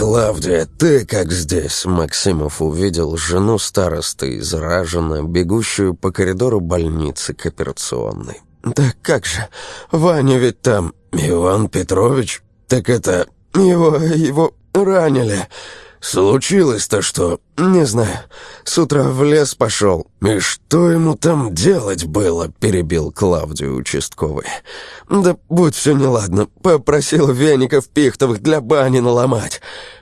Клавдия, ты как здесь?» Максимов увидел жену старосты, израженно, бегущую по коридору больницы к операционной. «Да как же, Ваня ведь там...» «Иван Петрович? Так это...» «Его... его ранили...» «Случилось-то что?» «Не знаю. С утра в лес пошел». «И что ему там делать было?» — перебил Клавдию участковый. «Да будь все неладно. Попросил веников пихтовых для бани наломать».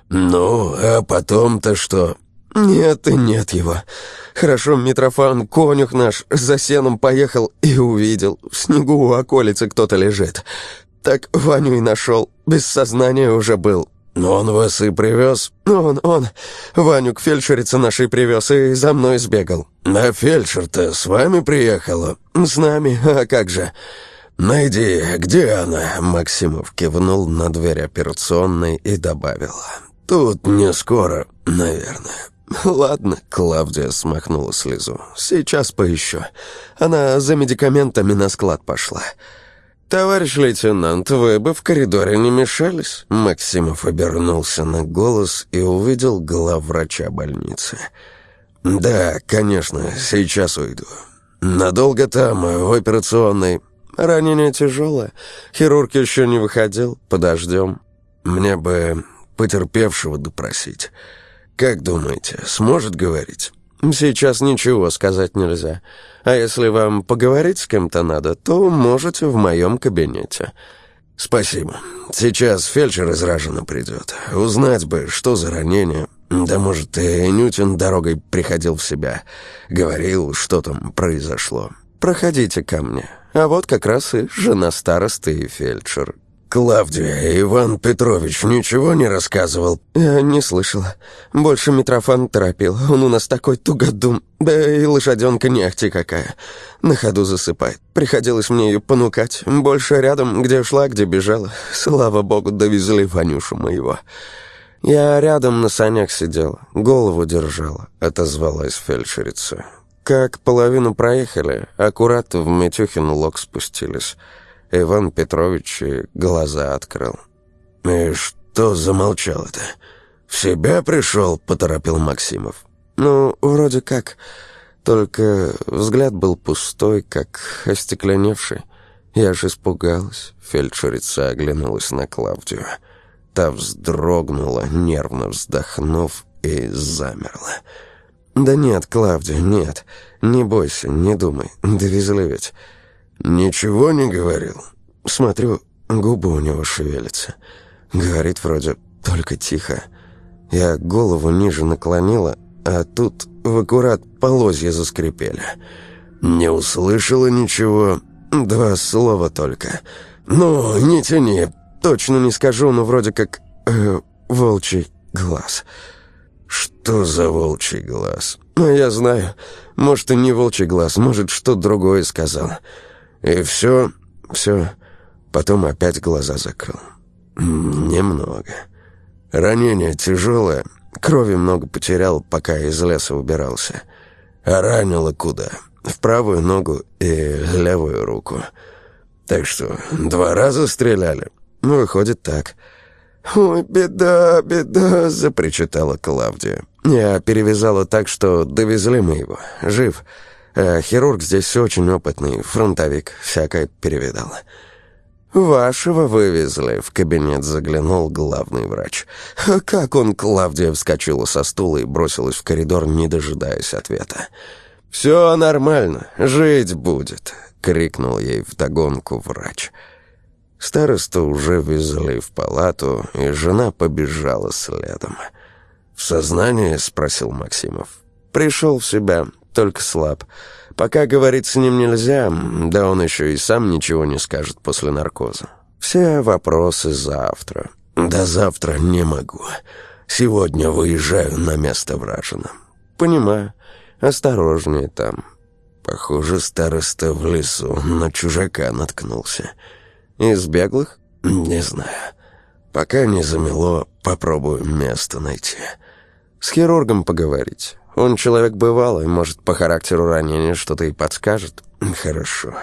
«Ну, а потом-то что?» «Нет и нет его. Хорошо, Митрофан, конюх наш, за сеном поехал и увидел. В снегу у околицы кто-то лежит. Так Ваню и нашел. Без сознания уже был. Но он вас и привез? Он, он. Ваню к фельдшерице нашей привез и за мной сбегал. А фельдшер-то с вами приехала? С нами, а как же? Найди, где она? Максимов кивнул на дверь операционной и добавил. Тут не скоро, наверное. «Ладно», — Клавдия смахнула слезу. «Сейчас поищу. Она за медикаментами на склад пошла». «Товарищ лейтенант, вы бы в коридоре не мешались?» Максимов обернулся на голос и увидел главврача больницы. «Да, конечно, сейчас уйду. Надолго там, в операционной. Ранение тяжелое. Хирург еще не выходил. Подождем. Мне бы потерпевшего допросить. Как думаете, сможет говорить?» «Сейчас ничего сказать нельзя. А если вам поговорить с кем-то надо, то можете в моем кабинете». «Спасибо. Сейчас фельдшер израженно придет. Узнать бы, что за ранение. Да, может, и Нютин дорогой приходил в себя. Говорил, что там произошло. Проходите ко мне. А вот как раз и жена старосты и фельдшер. «Клавдия, Иван Петрович ничего не рассказывал?» «Я не слышала. Больше Митрофан торопил. Он у нас такой тугодум. Да и лошаденка не ахти какая. На ходу засыпает. Приходилось мне ее понукать. Больше рядом, где шла, где бежала. Слава богу, довезли Ванюшу моего». «Я рядом на санях сидела, голову держала», — отозвалась фельдшерица. «Как половину проехали, аккурат в Митюхин лог спустились». Иван Петрович глаза открыл. «И что замолчал-то? В себя пришел?» — поторопил Максимов. «Ну, вроде как. Только взгляд был пустой, как остекленевший. Я же испугалась». Фельдшерица оглянулась на Клавдию. Та вздрогнула, нервно вздохнув, и замерла. «Да нет, Клавдия, нет. Не бойся, не думай. Довезли ведь». «Ничего не говорил?» Смотрю, губы у него шевелятся. Говорит вроде только тихо. Я голову ниже наклонила, а тут в аккурат полозья заскрипели. «Не услышала ничего?» «Два слова только». «Ну, не тяни». «Точно не скажу, но вроде как... Э, волчий глаз». «Что за волчий глаз?» «Я знаю. Может, и не волчий глаз, может, что другое сказал». И все, все. Потом опять глаза закрыл. Немного. Ранение тяжелое. Крови много потерял, пока из леса убирался. А ранило куда? В правую ногу и левую руку. Так что, два раза стреляли? Выходит так. «Ой, беда, беда!» — запричитала Клавдия. Я перевязала так, что довезли мы его. Жив. А хирург здесь очень опытный, фронтовик, всякое перевидал. «Вашего вывезли», — в кабинет заглянул главный врач. Как он, Клавдия, вскочила со стула и бросилась в коридор, не дожидаясь ответа. «Все нормально, жить будет», — крикнул ей вдогонку врач. Старосту уже везли в палату, и жена побежала следом. «В сознании?» — спросил Максимов. «Пришел в себя, только слаб. Пока говорить с ним нельзя, да он еще и сам ничего не скажет после наркоза. Все вопросы завтра. До завтра не могу. Сегодня выезжаю на место вражина. Понимаю. Осторожнее там. Похоже, староста в лесу на чужака наткнулся. Из беглых? Не знаю. Пока не замело, попробую место найти. С хирургом поговорить. Он человек бывалый, может, по характеру ранения что-то и подскажет. Хорошо,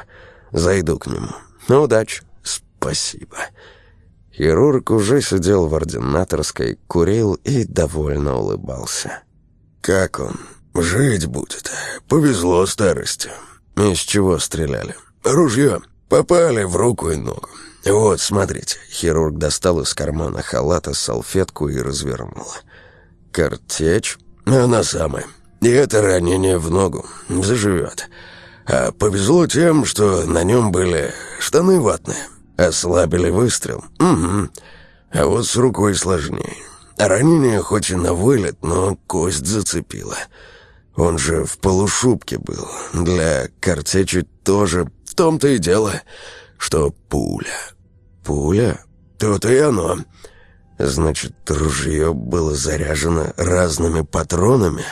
зайду к нему. Ну, удачи. Спасибо. Хирург уже сидел в ординаторской, курил и довольно улыбался. «Как он? Жить будет. Повезло старости. Из чего стреляли?» «Ружье. Попали в руку и ногу. Вот, смотрите». Хирург достал из кармана халата салфетку и развернул. «Картечь?» «Она самая. И это ранение в ногу. Заживет. А повезло тем, что на нем были штаны ватные. Ослабили выстрел. Угу. А вот с рукой сложнее. Ранение хоть и на вылет, но кость зацепила. Он же в полушубке был. Для картечи тоже в том-то и дело, что пуля. Пуля? Тут и оно. Значит, ружье было заряжено разными патронами?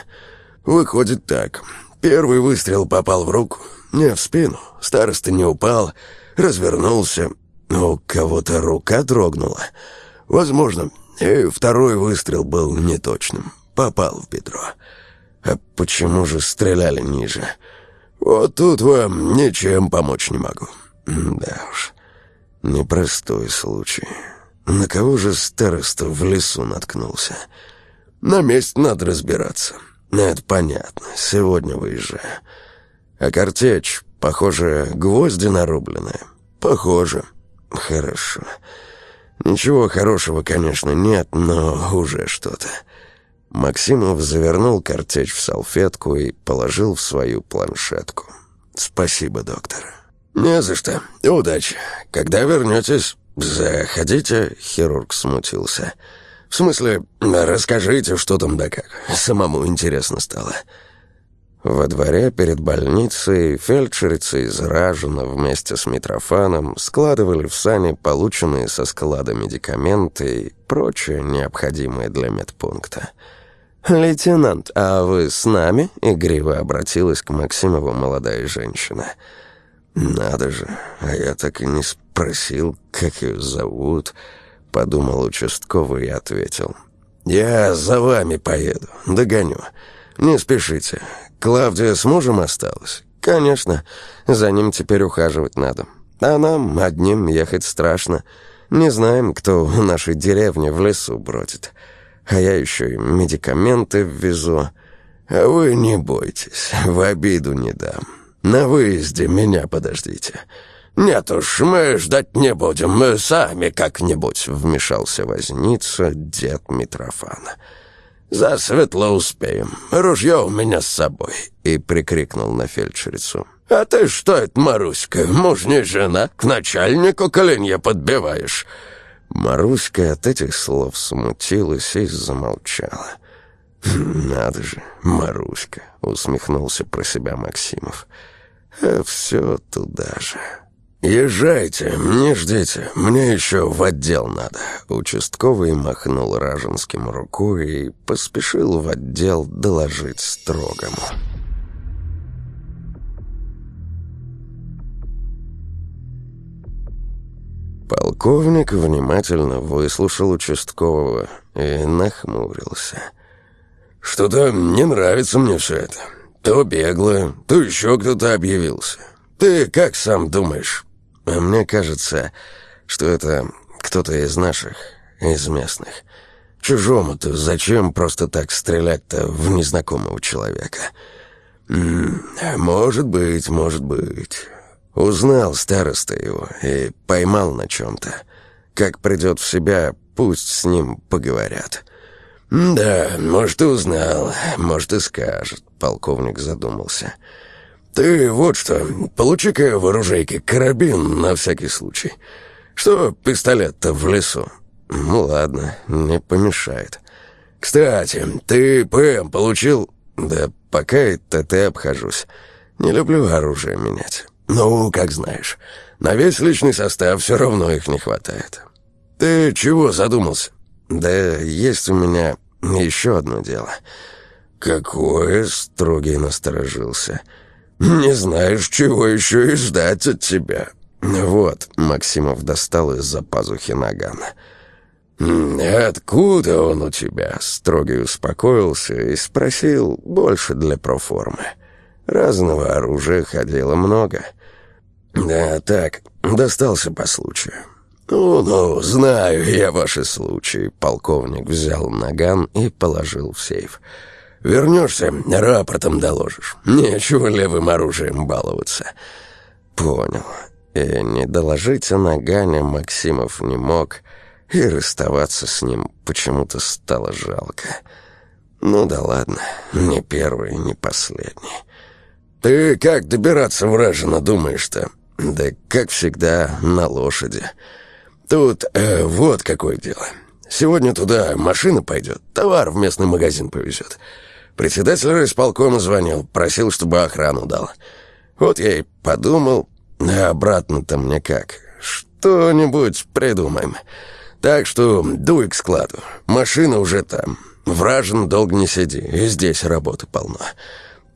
Выходит так. Первый выстрел попал в руку, не в спину. Староста не упал, развернулся. У кого-то рука дрогнула. Возможно, и второй выстрел был неточным. Попал в бедро. А почему же стреляли ниже? Вот тут вам ничем помочь не могу. Да уж, непростой случай. На кого же староста в лесу наткнулся? На месте надо разбираться. Это понятно, сегодня выезжаю. А картечь, похоже, гвозди нарубленные? Похоже. Хорошо. Ничего хорошего, конечно, нет, но уже что-то. Максимов завернул картечь в салфетку и положил в свою планшетку. «Спасибо, доктор». «Не за что. Удачи. Когда вернетесь, заходите», — хирург смутился. «В смысле, расскажите, что там да как. Самому интересно стало». Во дворе перед больницей фельдшерица из Ражина вместе с Митрофаном складывали в сани полученные со склада медикаменты и прочее необходимое для медпункта. «Лейтенант, а вы с нами?» — игриво обратилась к Максимову молодая женщина. «Надо же, а я так и не спросил, как ее зовут», — подумал участковый и ответил. «Я за вами поеду, догоню. Не спешите, Клавдия с мужем осталась? Конечно. За ним теперь ухаживать надо. А нам одним ехать страшно. Не знаем, кто в нашей деревне в лесу бродит. А я еще и медикаменты ввезу. А вы не бойтесь, в обиду не дам. На выезде меня подождите. «Нет уж, мы ждать не будем, мы сами как-нибудь», — вмешался возница дед Митрофана. «Засветло успеем. Ружье у меня с собой», — и прикрикнул на фельдшерицу. «А ты что это, Маруська, муж не жена, к начальнику коленья подбиваешь?» Маруська от этих слов смутилась и замолчала. «Надо же, Маруська!» — усмехнулся про себя Максимов. «А все туда же». «Езжайте, не ждите, мне еще в отдел надо». Участковый махнул Ражинским рукой и поспешил в отдел доложить строгому. Полковник внимательно выслушал участкового и нахмурился. «Что-то не нравится мне все это. То бегло, то еще кто-то объявился. Ты как сам думаешь?» А мне кажется, что это кто-то из наших, из местных. Чужому-то зачем просто так стрелять-то в незнакомого человека? Может быть, может быть. Узнал староста его и поймал на чем-то. Как придет в себя, пусть с ним поговорят. «Да, может, узнал, может, и скажет», — полковник задумался. «Ты вот что, получи-ка в оружейке карабин на всякий случай. Что пистолет-то в лесу?» «Ну ладно, не помешает». «Кстати, ты ПМ получил?» «Да пока и ТТ обхожусь. Не люблю оружие менять». «Ну, как знаешь. На весь личный состав все равно их не хватает». «Ты чего задумался?» «Да есть у меня еще одно дело». «Какое?» — строгий насторожился. «Да». «Не знаешь, чего еще и ждать от тебя». «Вот», — Максимов достал из-за пазухи нагана. «Откуда он у тебя?» — строгий успокоился и спросил больше для проформы. Разного оружия ходило много. «Да, так, достался по случаю. «Ну-ну, знаю я ваши случаи», — полковник взял наган и положил в сейф. «Вернешься, рапортом доложишь. Нечего левым оружием баловаться». «Понял». И не доложить о нагане Максимов не мог, и расставаться с ним почему-то стало жалко. Ну да ладно, не первый, не последний. «Ты как добираться вражина думаешь-то?» «Да как всегда, на лошади». Тут э, вот какое дело. Сегодня туда машина пойдет, товар в местный магазин повезет. Председатель райисполкома звонил, просил, чтобы охрану дал. Вот я и подумал, а обратно-то мне как? Что-нибудь придумаем. Так что дуй к складу. Машина уже там. Вражен долго не сиди, и здесь работы полно.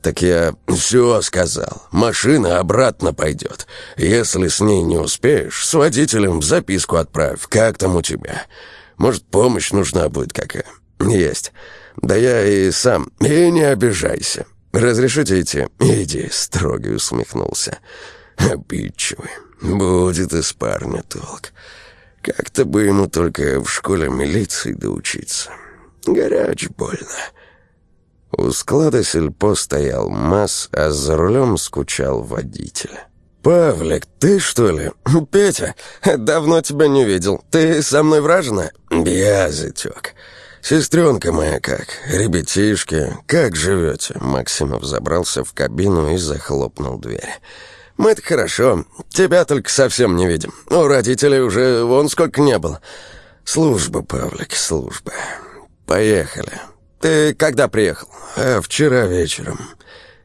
«Так я все сказал. Машина обратно пойдет. Если с ней не успеешь, с водителем в записку отправь. Как там у тебя? Может, помощь нужна будет какая?» «Есть. Да я и сам. И не обижайся. Разрешите идти?» «Иди», — строгий усмехнулся. «Обидчивый. Будет из парня толк. Как-то бы ему только в школе милиции доучиться. Горяч больно». У склада сельпо стоял МАЗ, а за рулем скучал водитель. «Павлик, ты что ли? Петя, давно тебя не видел. Ты со мной вражена?» «Я, зятек. Сестренка моя как? Ребятишки, как живете?» Максимов забрался в кабину и захлопнул дверь. «Мы-то хорошо. Тебя только совсем не видим. У родителей уже вон сколько не было. Служба, Павлик, служба. Поехали». «Ты когда приехал?» а «Вчера вечером».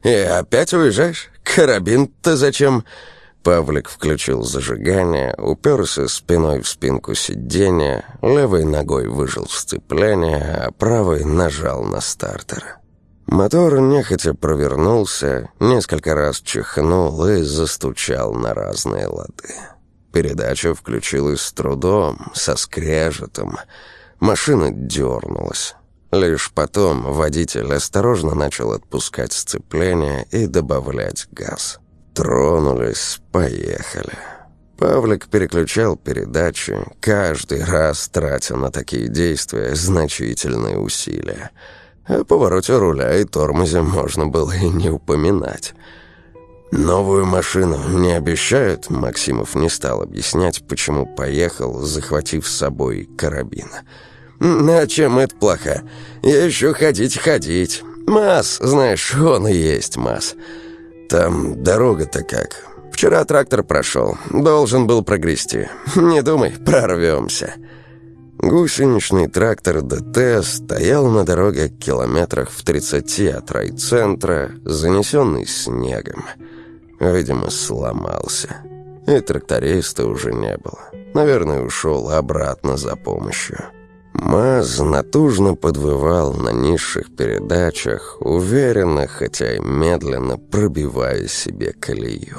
«И опять уезжаешь? Карабин-то зачем?» Павлик включил зажигание, уперся спиной в спинку сиденья, левой ногой выжил сцепление, а правой нажал на стартер. Мотор нехотя провернулся, несколько раз чихнул и застучал на разные лады. Передача включилась с трудом, со скрежетом. Машина дернулась. Лишь потом водитель осторожно начал отпускать сцепление и добавлять газ. Тронулись, поехали. Павлик переключал передачи, каждый раз тратя на такие действия значительные усилия. О повороте руля и тормозе можно было и не упоминать. «Новую машину не обещают?» Максимов не стал объяснять, почему поехал, захватив с собой карабин. «А чем это плохо? Я еще ходить-ходить. Масс, знаешь, он и есть масс. Там дорога-то как. Вчера трактор прошел, должен был прогрести. Не думай, прорвемся». Гусеничный трактор ДТ стоял на дороге километрах в тридцати от райцентра, занесенный снегом. Видимо, сломался. И тракториста уже не было. Наверное, ушел обратно за помощью. МАЗ натужно подвывал на низших передачах, уверенно, хотя и медленно пробивая себе колею.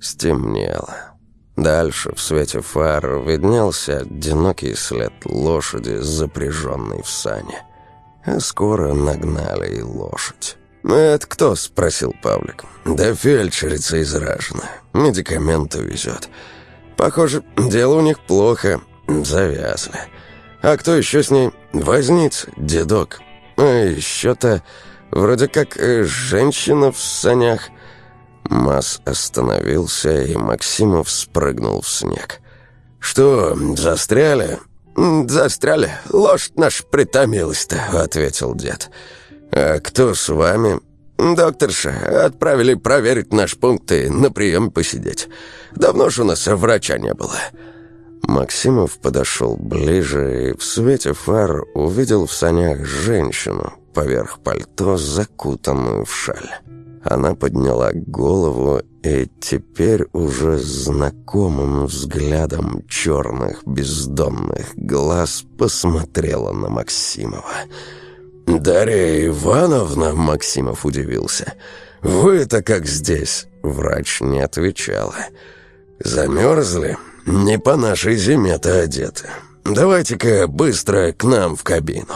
Стемнело. Дальше в свете фар виднелся одинокий след лошади, запряженной в сане. А скоро нагнали и лошадь. «Ну это кто?» — спросил Павлик. «Да фельдшерица изражена. Медикаменты везет. Похоже, дело у них плохо. Завязли». А кто еще с ней? Возниц, дедок. А еще-то вроде как э, женщина в санях. Мас остановился, и Максимов спрыгнул в снег. «Что, застряли?» «Застряли. Лошадь наш притомилась-то», — ответил дед. «А кто с вами?» «Докторша. Отправили проверить наш пункт и на прием посидеть. Давно же у нас врача не было». Максимов подошел ближе и в свете фар увидел в санях женщину, поверх пальто, закутанную в шаль. Она подняла голову и теперь уже знакомым взглядом черных бездонных глаз посмотрела на Максимова. «Дарья Ивановна?» — Максимов удивился. «Вы-то как здесь?» Врач не отвечала. «Замерзли?» «Не по нашей зиме-то одеты. Давайте-ка быстро к нам в кабину».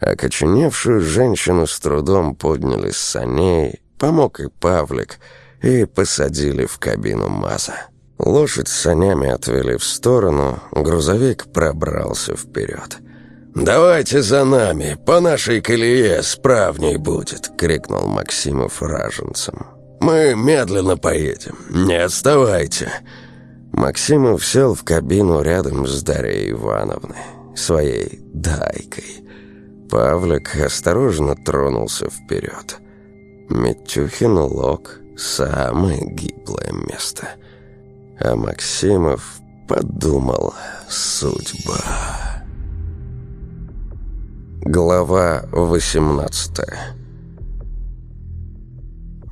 Окоченевшую женщину с трудом подняли с саней, помог и Павлик, и посадили в кабину МАЗа. Лошадь с санями отвели в сторону, грузовик пробрался вперед. «Давайте за нами, по нашей колее справней будет!» — крикнул Максимов раженцам. «Мы медленно поедем, не отставайте!» Максимов сел в кабину рядом с Дарьей Ивановной, своей «дайкой». Павлик осторожно тронулся вперед. Митюхин лог — самое гиблое место. А Максимов подумал «судьба». Глава 18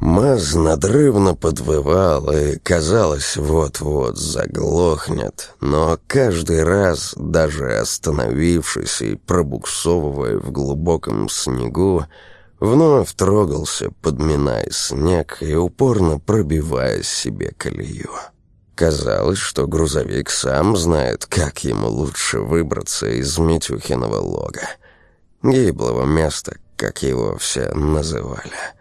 Маз надрывно подвывал и, казалось, вот-вот заглохнет, но каждый раз, даже остановившись и пробуксовывая в глубоком снегу, вновь трогался, подминая снег и упорно пробивая себе колею. Казалось, что грузовик сам знает, как ему лучше выбраться из Митюхиного лога. Гиблого места, как его все называли.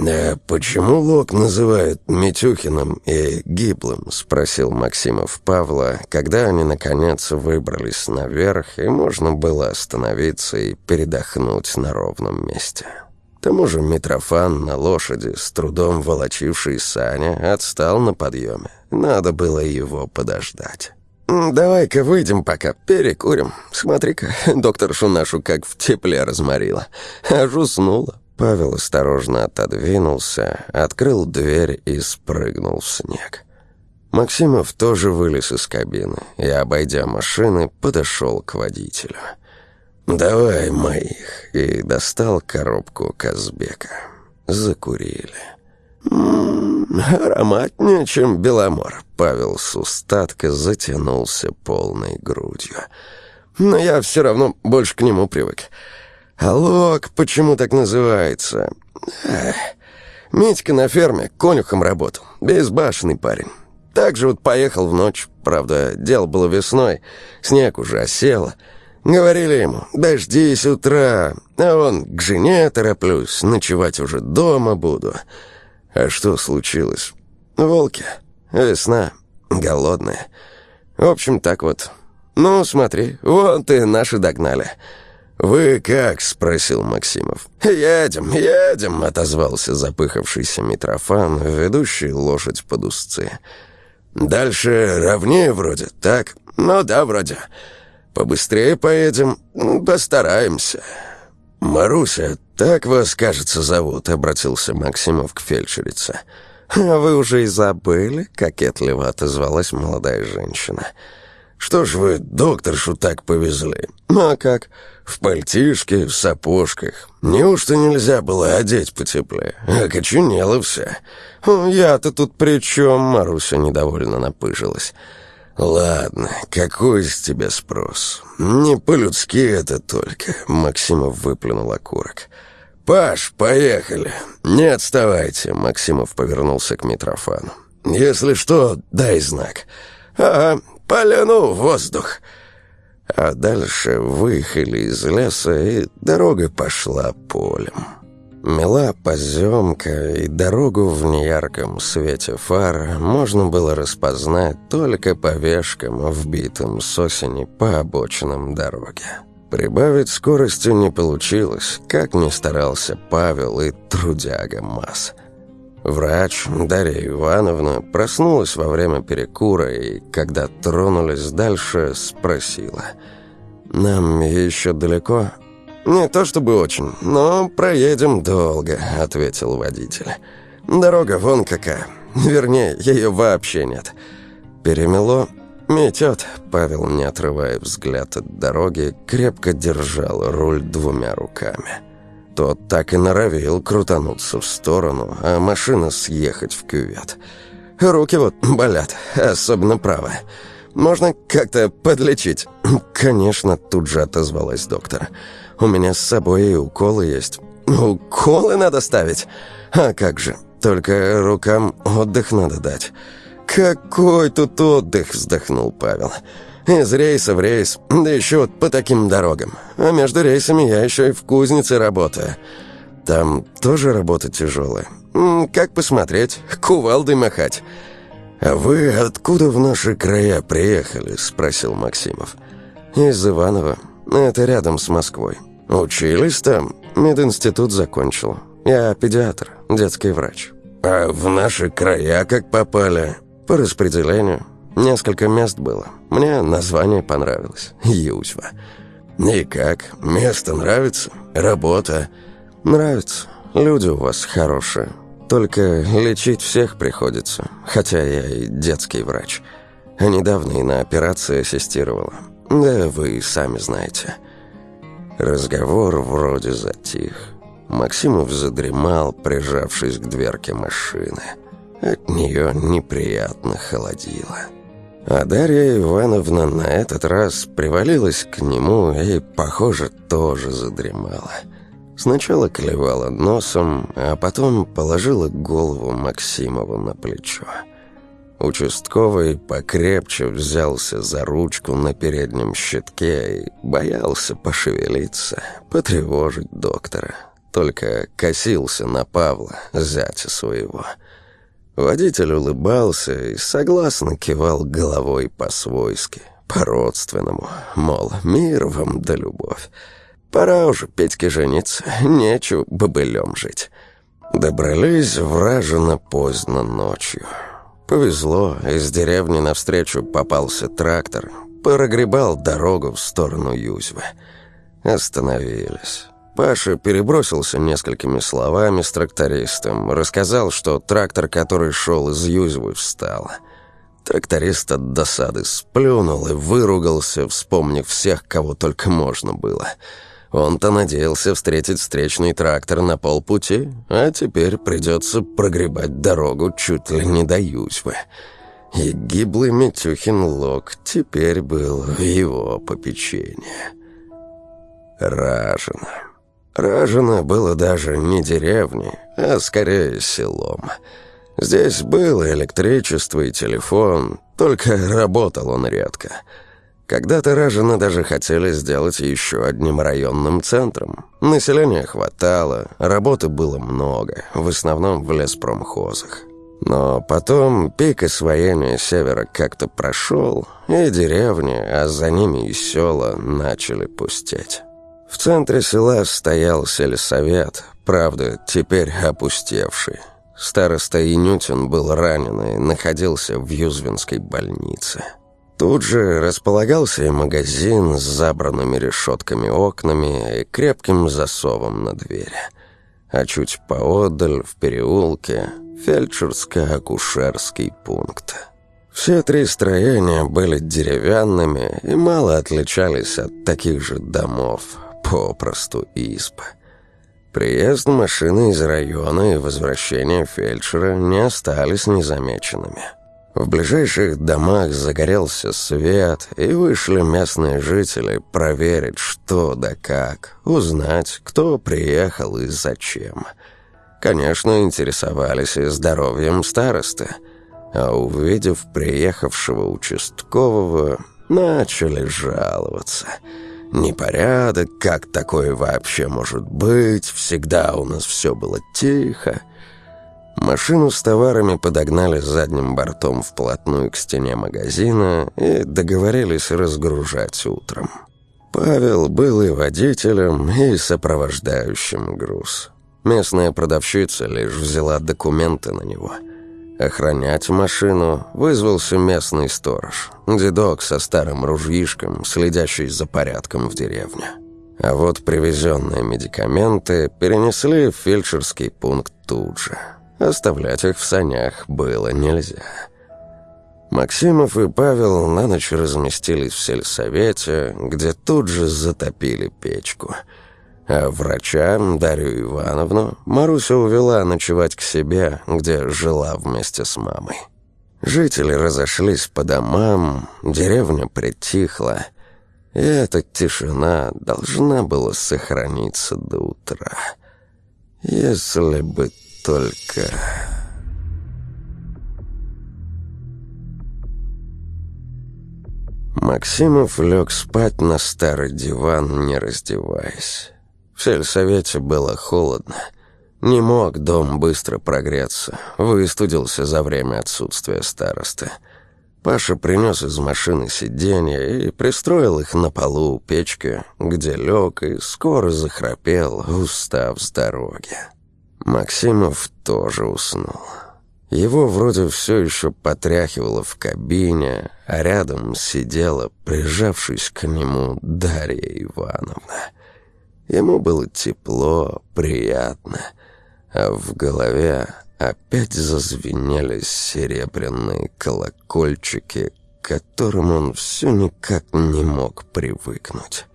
«А почему Лок называют Митюхиным и Гиблым?» — спросил Максимов Павла, когда они, наконец, выбрались наверх, и можно было остановиться и передохнуть на ровном месте. К тому же Митрофан на лошади, с трудом волочивший Саня, отстал на подъеме. Надо было его подождать. «Давай-ка выйдем пока, перекурим. Смотри-ка, докторшу нашу как в тепле разморила. Аж уснула». Павел осторожно отодвинулся, открыл дверь и спрыгнул в снег. Максимов тоже вылез из кабины и, обойдя машины, подошел к водителю. «Давай моих», и достал коробку Казбека. Закурили. «М -м, «Ароматнее, чем Беломор», — Павел с устатка затянулся полной грудью. «Но я все равно больше к нему привык». «Алок, почему так называется?» Эх, Митька на ферме конюхом работал, безбашенный парень. Так же вот поехал в ночь, правда, дело было весной, снег уже осел. Говорили ему, дождись утра, а он к жене тороплюсь, ночевать уже дома буду. А что случилось? Волки, весна, голодная. В общем, так вот. Ну, смотри, вот и наши догнали». «Вы как?» — спросил Максимов. «Едем, едем!» — отозвался запыхавшийся Митрофан, ведущий лошадь под узцы. «Дальше ровнее вроде, так?» «Ну да, вроде. Побыстрее поедем, постараемся». «Маруся, так вас, кажется, зовут», — обратился Максимов к фельдшерице. «А вы уже и забыли?» — кокетливо отозвалась молодая женщина. «Да». «Что ж вы докторшу так повезли?» «Ну а как? В пальтишке, в сапожках. Неужто нельзя было одеть потеплее? Окоченела вся». «Я-то тут при чем?» — Маруся недовольно напыжилась. «Ладно, какой из тебя спрос? Не по-людски это только», — Максимов выплюнул окурок. «Паш, поехали. Не отставайте», — Максимов повернулся к Митрофану. «Если что, дай знак». «Ага, Поляну в воздух!» А дальше выехали из леса, и дорога пошла полем. Мела поземка, и дорогу в неярком свете фар можно было распознать только по вешкам, вбитым с осени по обочинам дороги. Прибавить скорости не получилось, как ни старался Павел и трудяга Масс. Врач Дарья Ивановна проснулась во время перекура и, когда тронулись дальше, спросила. «Нам еще далеко?» «Не то чтобы очень, но проедем долго», — ответил водитель. «Дорога вон какая. Вернее, ее вообще нет. Перемело, метет». Павел, не отрывая взгляд от дороги, крепко держал руль двумя руками. Тот так и норовил крутануться в сторону, а машина съехать в кювет. Руки вот болят, особенно правая. Можно как-то подлечить?» «Конечно», — тут же отозвалась доктор. «У меня с собой и уколы есть». «Уколы надо ставить? А как же, только рукам отдых надо дать». «Какой тут отдых?» — вздохнул Павел. «Павел». Из рейса в рейс, да еще вот по таким дорогам. А между рейсами я еще и в кузнице работаю. Там тоже работа тяжелая. Как посмотреть, кувалдой махать. «А вы откуда в наши края приехали?» – спросил Максимов. «Из Иванова. Это рядом с Москвой. Учились там?» «Мединститут закончил. Я педиатр, детский врач». «А в наши края как попали?» «По распределению. Несколько мест было. Мне название понравилось. Юзьва». «И как? Место нравится? Работа?» «Нравится. Люди у вас хорошие. Только лечить всех приходится, хотя я и детский врач. Недавно и на операции ассистировала. Да вы сами знаете». Разговор вроде затих. Максимов задремал, прижавшись к дверке машины. От нее неприятно холодило. А Дарья Ивановна на этот раз привалилась к нему и, похоже, тоже задремала. Сначала клевала носом, а потом положила голову Максимову на плечо. Участковый покрепче взялся за ручку на переднем щитке и боялся пошевелиться, потревожить доктора. Только косился на Павла, зятя своего. Водитель улыбался и согласно кивал головой по-свойски, по-родственному, мол, мир вам да любовь. Пора уже Петьке жениться, нечего бобылем жить. Добрались вражено поздно ночью. Повезло, из деревни навстречу попался трактор, прогребал дорогу в сторону Юзьвы. Остановились. Паша перебросился несколькими словами с трактористом, рассказал, что трактор, который шел из Юзьвы, встал. Тракторист от досады сплюнул и выругался, вспомнив всех, кого только можно было — он-то надеялся встретить встречный трактор на полпути, а теперь придется прогребать дорогу чуть ли не до Юзьвы. И гиблый Митюхин лог теперь был в его попечении. Ражина. Ражина было даже не деревней, а скорее селом. Здесь было электричество и телефон, только работал он редко — когда-то Ражина даже хотели сделать еще одним районным центром. Населения хватало, работы было много, в основном в леспромхозах. Но потом пик освоения севера как-то прошел, и деревни, а за ними и села начали пустеть. В центре села стоял сельсовет, правда, теперь опустевший. Староста Инютин был ранен и находился в Юзвинской больнице. Тут же располагался и магазин с забранными решетками окнами и крепким засовом на двери. А чуть поодаль, в переулке, фельдшерско-акушерский пункт. Все три строения были деревянными и мало отличались от таких же домов, попросту исп. Приезд машины из района и возвращение фельдшера не остались незамеченными – в ближайших домах загорелся свет, и вышли местные жители проверить, что да как, узнать, кто приехал и зачем. Конечно, интересовались и здоровьем старосты, а увидев приехавшего участкового, начали жаловаться. «Непорядок, как такое вообще может быть? Всегда у нас все было тихо». Машину с товарами подогнали задним бортом вплотную к стене магазина и договорились разгружать утром. Павел был и водителем, и сопровождающим груз. Местная продавщица лишь взяла документы на него. Охранять машину вызвался местный сторож, дедок со старым ружьишком, следящий за порядком в деревне. А вот привезенные медикаменты перенесли в фельдшерский пункт тут же – Оставлять их в санях было нельзя. Максимов и Павел на ночь разместились в сельсовете, где тут же затопили печку. А врача, Дарью Ивановну, Маруся увела ночевать к себе, где жила вместе с мамой. Жители разошлись по домам, деревня притихла, и эта тишина должна была сохраниться до утра. Если бы только... Максимов лег спать на старый диван, не раздеваясь. В сельсовете было холодно. Не мог дом быстро прогреться, выстудился за время отсутствия старосты. Паша принес из машины сиденья и пристроил их на полу у печки, где лег и скоро захрапел, устав с дороги. Максимов тоже уснул. Его вроде все еще потряхивало в кабине, а рядом сидела, прижавшись к нему, Дарья Ивановна. Ему было тепло, приятно, а в голове опять зазвенели серебряные колокольчики, к которым он все никак не мог привыкнуть.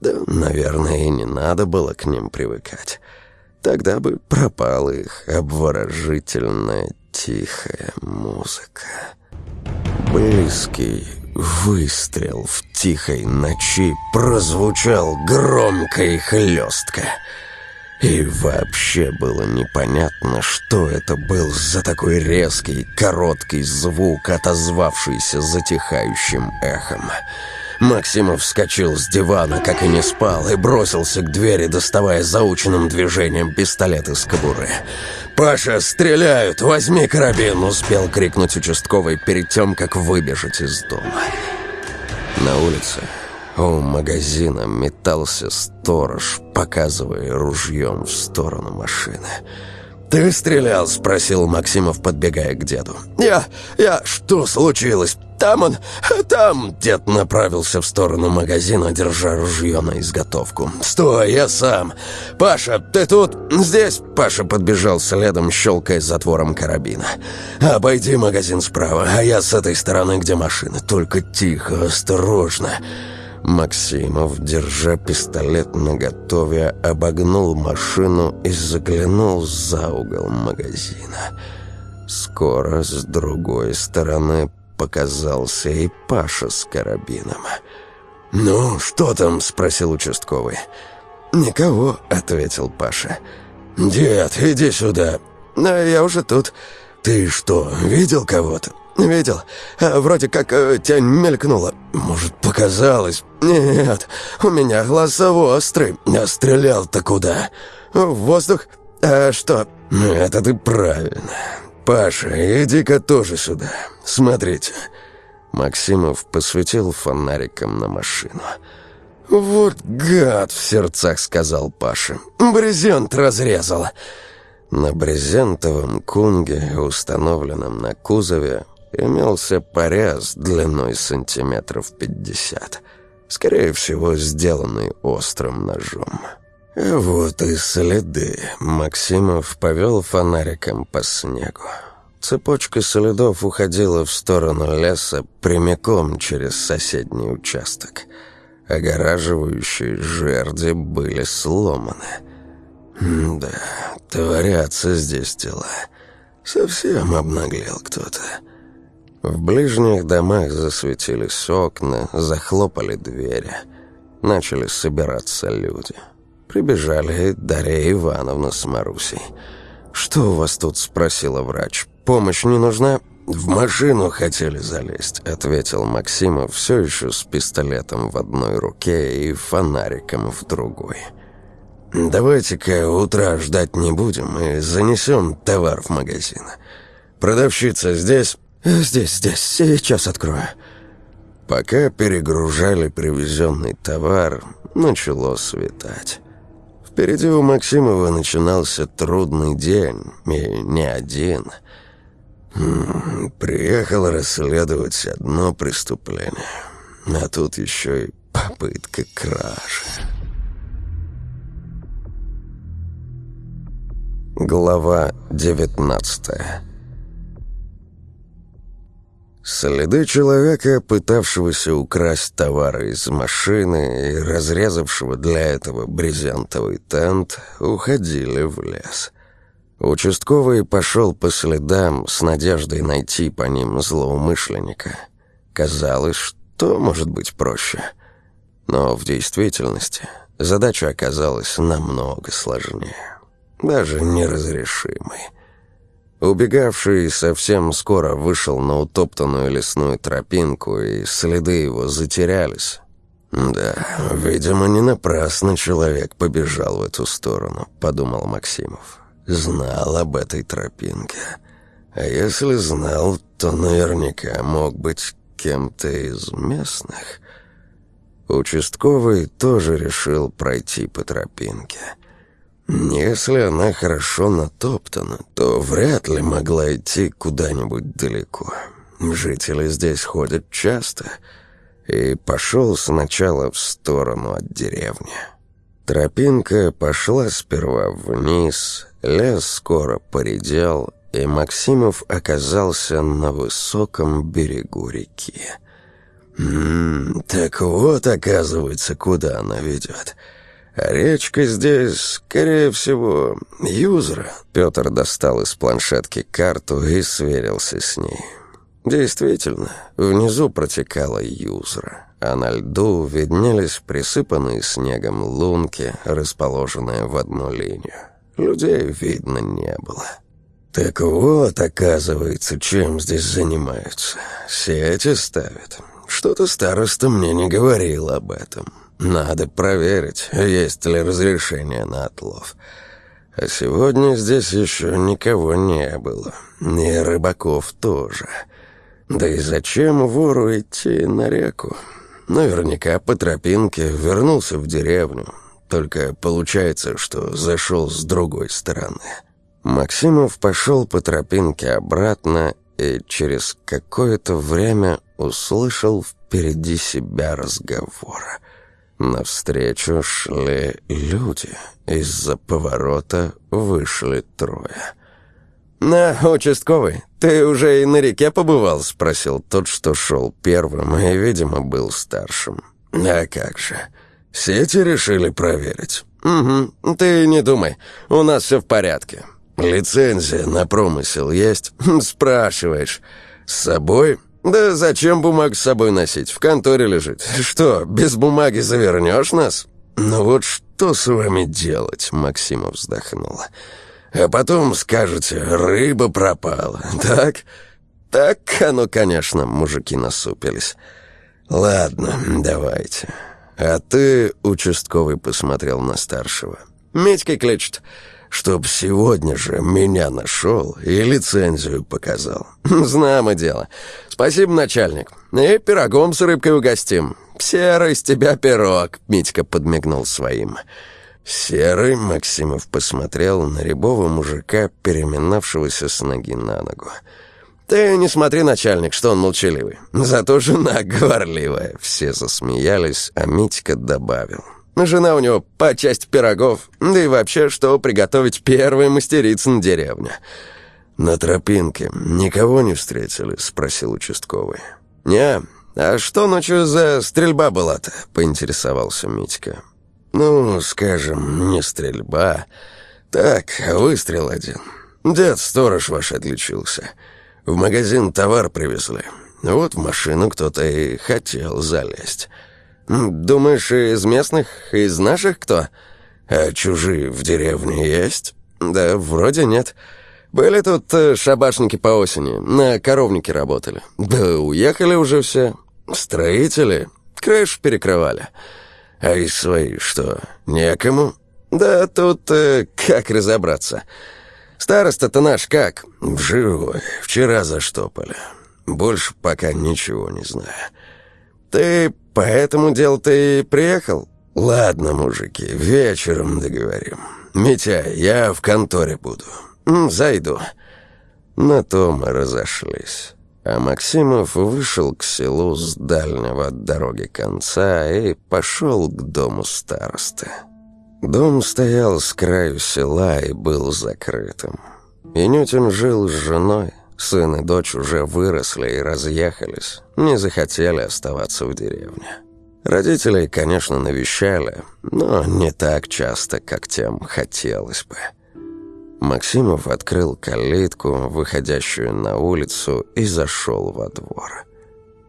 Да, наверное, и не надо было к ним привыкать. Тогда бы пропала их обворожительная тихая музыка. Близкий выстрел в тихой ночи прозвучал громко и хлестко. И вообще было непонятно, что это был за такой резкий, короткий звук, отозвавшийся затихающим эхом. Максимов вскочил с дивана, как и не спал, и бросился к двери, доставая заученным движением пистолет из кобуры. «Паша, стреляют! Возьми карабин!» — успел крикнуть участковый перед тем, как выбежать из дома. На улице у магазина метался сторож, показывая ружьем в сторону машины. «Ты стрелял?» — спросил Максимов, подбегая к деду. «Я... я... Что случилось? Там он... Там...» Дед направился в сторону магазина, держа ружье на изготовку. «Стой, я сам! Паша, ты тут? Здесь?» Паша подбежал следом, щелкая затвором карабина. «Обойди магазин справа, а я с этой стороны, где машины. Только тихо, осторожно!» Максимов, держа пистолет наготове, обогнул машину и заглянул за угол магазина. Скоро с другой стороны показался и Паша с карабином. «Ну, что там?» — спросил участковый. «Никого», — ответил Паша. «Дед, иди сюда. Я уже тут. Ты что, видел кого-то?» «Видел. А, вроде как э, тень мелькнула. Может, показалось? Нет, у меня глаз острый. А стрелял-то куда? В воздух? А что?» «Это ты правильно. Паша, иди-ка тоже сюда. Смотрите». Максимов посветил фонариком на машину. «Вот гад!» — в сердцах сказал Паша. «Брезент разрезал!» На брезентовом кунге, установленном на кузове, имелся порез длиной сантиметров пятьдесят, скорее всего, сделанный острым ножом. Вот и следы. Максимов повел фонариком по снегу. Цепочка следов уходила в сторону леса прямиком через соседний участок. Огораживающие жерди были сломаны. да, творятся здесь дела. Совсем обнаглел кто-то. В ближних домах засветились окна, захлопали двери. Начали собираться люди. Прибежали Дарья Ивановна с Марусей. «Что у вас тут?» – спросила врач. «Помощь не нужна?» «В машину хотели залезть», — ответил Максимов, все еще с пистолетом в одной руке и фонариком в другой. «Давайте-ка утра ждать не будем и занесем товар в магазин. Продавщица здесь?» «Здесь, здесь, сейчас открою». Пока перегружали привезенный товар, начало светать. Впереди у Максимова начинался трудный день, и не один. Приехал расследовать одно преступление, а тут еще и попытка кражи. Глава девятнадцатая Следы человека, пытавшегося украсть товары из машины и разрезавшего для этого брезентовый тент, уходили в лес. Участковый пошел по следам с надеждой найти по ним злоумышленника. Казалось, что может быть проще. Но в действительности задача оказалась намного сложнее, даже неразрешимой. Убегавший совсем скоро вышел на утоптанную лесную тропинку, и следы его затерялись. «Да, видимо, не напрасно человек побежал в эту сторону», — подумал Максимов. «Знал об этой тропинке. А если знал, то наверняка мог быть кем-то из местных». Участковый тоже решил пройти по тропинке. Если она хорошо натоптана, то вряд ли могла идти куда-нибудь далеко. Жители здесь ходят часто — и пошел сначала в сторону от деревни. Тропинка пошла сперва вниз, лес скоро поредел, и Максимов оказался на высоком берегу реки. «Ммм, так вот, оказывается, куда она ведет. Речка здесь, скорее всего, Юзра». Петр достал из планшетки карту и сверился с ней. Действительно, внизу протекала Юзра, а на льду виднелись присыпанные снегом лунки, расположенные в одну линию. Людей видно не было. Так вот, оказывается, чем здесь занимаются. Сети ставят. Что-то староста мне не говорил об этом. Надо проверить, есть ли разрешение на отлов. А сегодня здесь еще никого не было. И рыбаков тоже. — да и зачем вору идти на реку? Наверняка по тропинке вернулся в деревню. Только получается, что зашел с другой стороны. Максимов пошел по тропинке обратно и через какое-то время услышал впереди себя разговор. Навстречу шли люди. Из-за поворота вышли трое. «На, участковый, ты уже и на реке побывал?» — спросил тот, что шел первым и, видимо, был старшим. «А как же? Сети решили проверить?» «Угу, ты не думай, у нас все в порядке». «Лицензия на промысел есть?» «Спрашиваешь. С собой?» «Да зачем бумагу с собой носить? В конторе лежит. Что, без бумаги завернешь нас?» «Ну вот что с вами делать?» — Максимов вздохнула. А потом скажете, рыба пропала, так? Так оно, конечно, мужики насупились. Ладно, давайте. А ты, участковый, посмотрел на старшего. Митькой кличет, чтоб сегодня же меня нашел и лицензию показал. Знамо дело. Спасибо, начальник. И пирогом с рыбкой угостим. Серый из тебя пирог, Митька подмигнул своим. Серый Максимов посмотрел на рябого мужика, переминавшегося с ноги на ногу. «Ты не смотри, начальник, что он молчаливый. Зато жена говорливая». Все засмеялись, а Митька добавил. «Жена у него по части пирогов, да и вообще, что приготовить первая мастерица на деревне». «На тропинке никого не встретили?» — спросил участковый. «Не, а что ночью за стрельба была-то?» — поинтересовался Митька. Ну, скажем, не стрельба. Так, выстрел один. Дед-сторож ваш отличился. В магазин товар привезли. Вот в машину кто-то и хотел залезть. Думаешь, из местных, из наших кто? А чужие в деревне есть? Да, вроде нет. Были тут э, шабашники по осени, на коровнике работали. Да уехали уже все. Строители крышу перекрывали. А из своих что, некому? Да тут э, как разобраться. Староста-то наш как? Живой. Вчера заштопали. Больше пока ничего не знаю. Ты по этому делу ты приехал? Ладно, мужики, вечером договорим. Митя, я в конторе буду. Зайду. На то мы разошлись. А Максимов вышел к селу с дальнего от дороги конца и пошел к дому старосты. Дом стоял с краю села и был закрытым. Инютин жил с женой. Сын и дочь уже выросли и разъехались, не захотели оставаться в деревне. Родителей, конечно, навещали, но не так часто, как тем хотелось бы. Максимов открыл калитку, выходящую на улицу, и зашел во двор.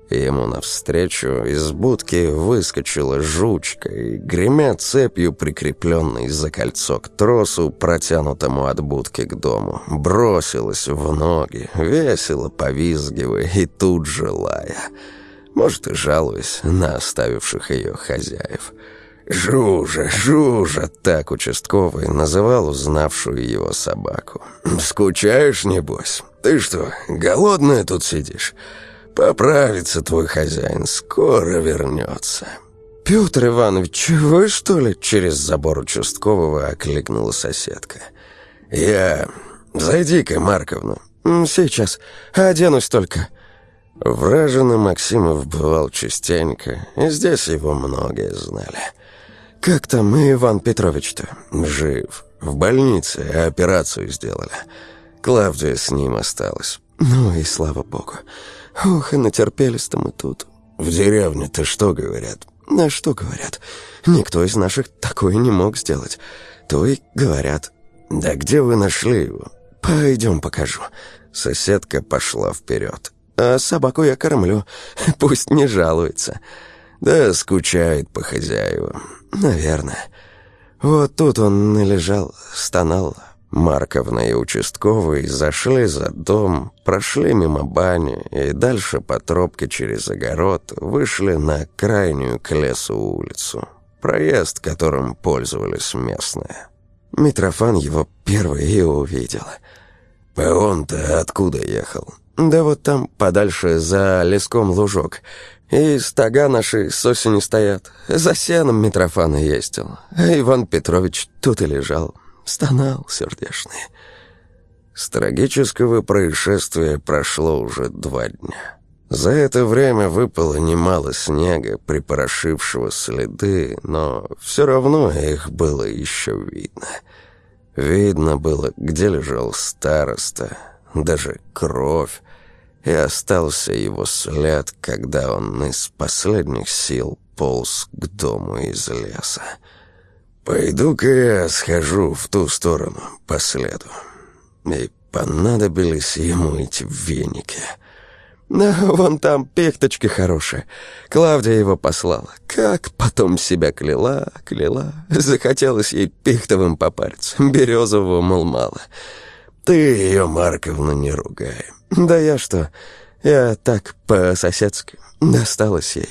Ему навстречу из будки выскочила жучка и, гремя цепью, прикрепленной за кольцо к тросу, протянутому от будки к дому, бросилась в ноги, весело повизгивая и тут же лая. может, и жалуясь на оставивших ее хозяев. «Жужа, Жужа!» — так участковый называл узнавшую его собаку. «Скучаешь, небось? Ты что, голодная тут сидишь? Поправится твой хозяин, скоро вернется». «Петр Иванович, вы что ли?» — через забор участкового окликнула соседка. «Я... Зайди-ка, Марковна». «Сейчас. Оденусь только». Вражина Максимов бывал частенько, и здесь его многие знали. «Как там Иван Петрович-то?» «Жив. В больнице операцию сделали. Клавдия с ним осталась». «Ну и слава богу. Ох, и натерпелись-то мы тут». «В деревне-то что говорят?» «А что говорят? Никто из наших такое не мог сделать. То и говорят». «Да где вы нашли его?» «Пойдем покажу». Соседка пошла вперед. «А собаку я кормлю. Пусть не жалуется». «Да скучает по хозяевам». «Наверное. Вот тут он и лежал, стонал». Марковна и участковый зашли за дом, прошли мимо бани и дальше по тропке через огород вышли на крайнюю к лесу улицу, проезд которым пользовались местные. Митрофан его первый и увидел. «А он-то откуда ехал?» «Да вот там, подальше, за леском лужок. И стога наши с осени стоят. За сеном Митрофана ездил. Иван Петрович тут и лежал. Стонал сердешный». С трагического происшествия прошло уже два дня. За это время выпало немало снега, припорошившего следы, но все равно их было еще видно. Видно было, где лежал староста, даже кровь, и остался его след, когда он из последних сил полз к дому из леса. «Пойду-ка я схожу в ту сторону, по следу». И понадобились ему эти веники — «Да, вон там пихточки хорошие. Клавдия его послала. Как потом себя кляла, кляла. Захотелось ей пихтовым попариться. Березового, мол, мало. Ты ее, Марковна, не ругай. Да я что? Я так по-соседски. Досталось ей.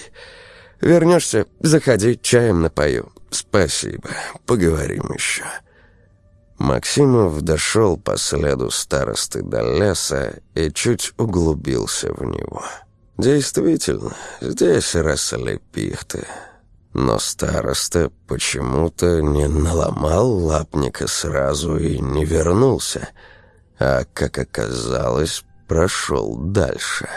Вернешься, заходи, чаем напою. Спасибо, поговорим еще». Максимов дошел по следу старосты до леса и чуть углубился в него. Действительно, здесь росли пихты. Но староста почему-то не наломал лапника сразу и не вернулся, а, как оказалось, прошел дальше.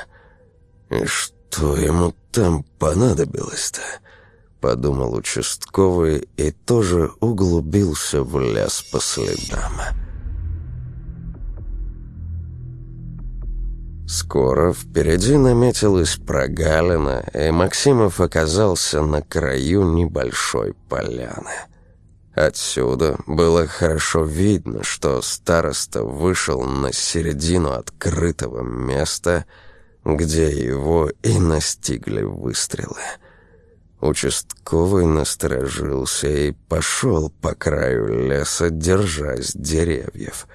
И что ему там понадобилось-то? Подумал участковый и тоже углубился в лес по следам. Скоро впереди наметилась прогалина, и Максимов оказался на краю небольшой поляны. Отсюда было хорошо видно, что староста вышел на середину открытого места, где его и настигли выстрелы. Участковый насторожился и пошел по краю леса, держась деревьев.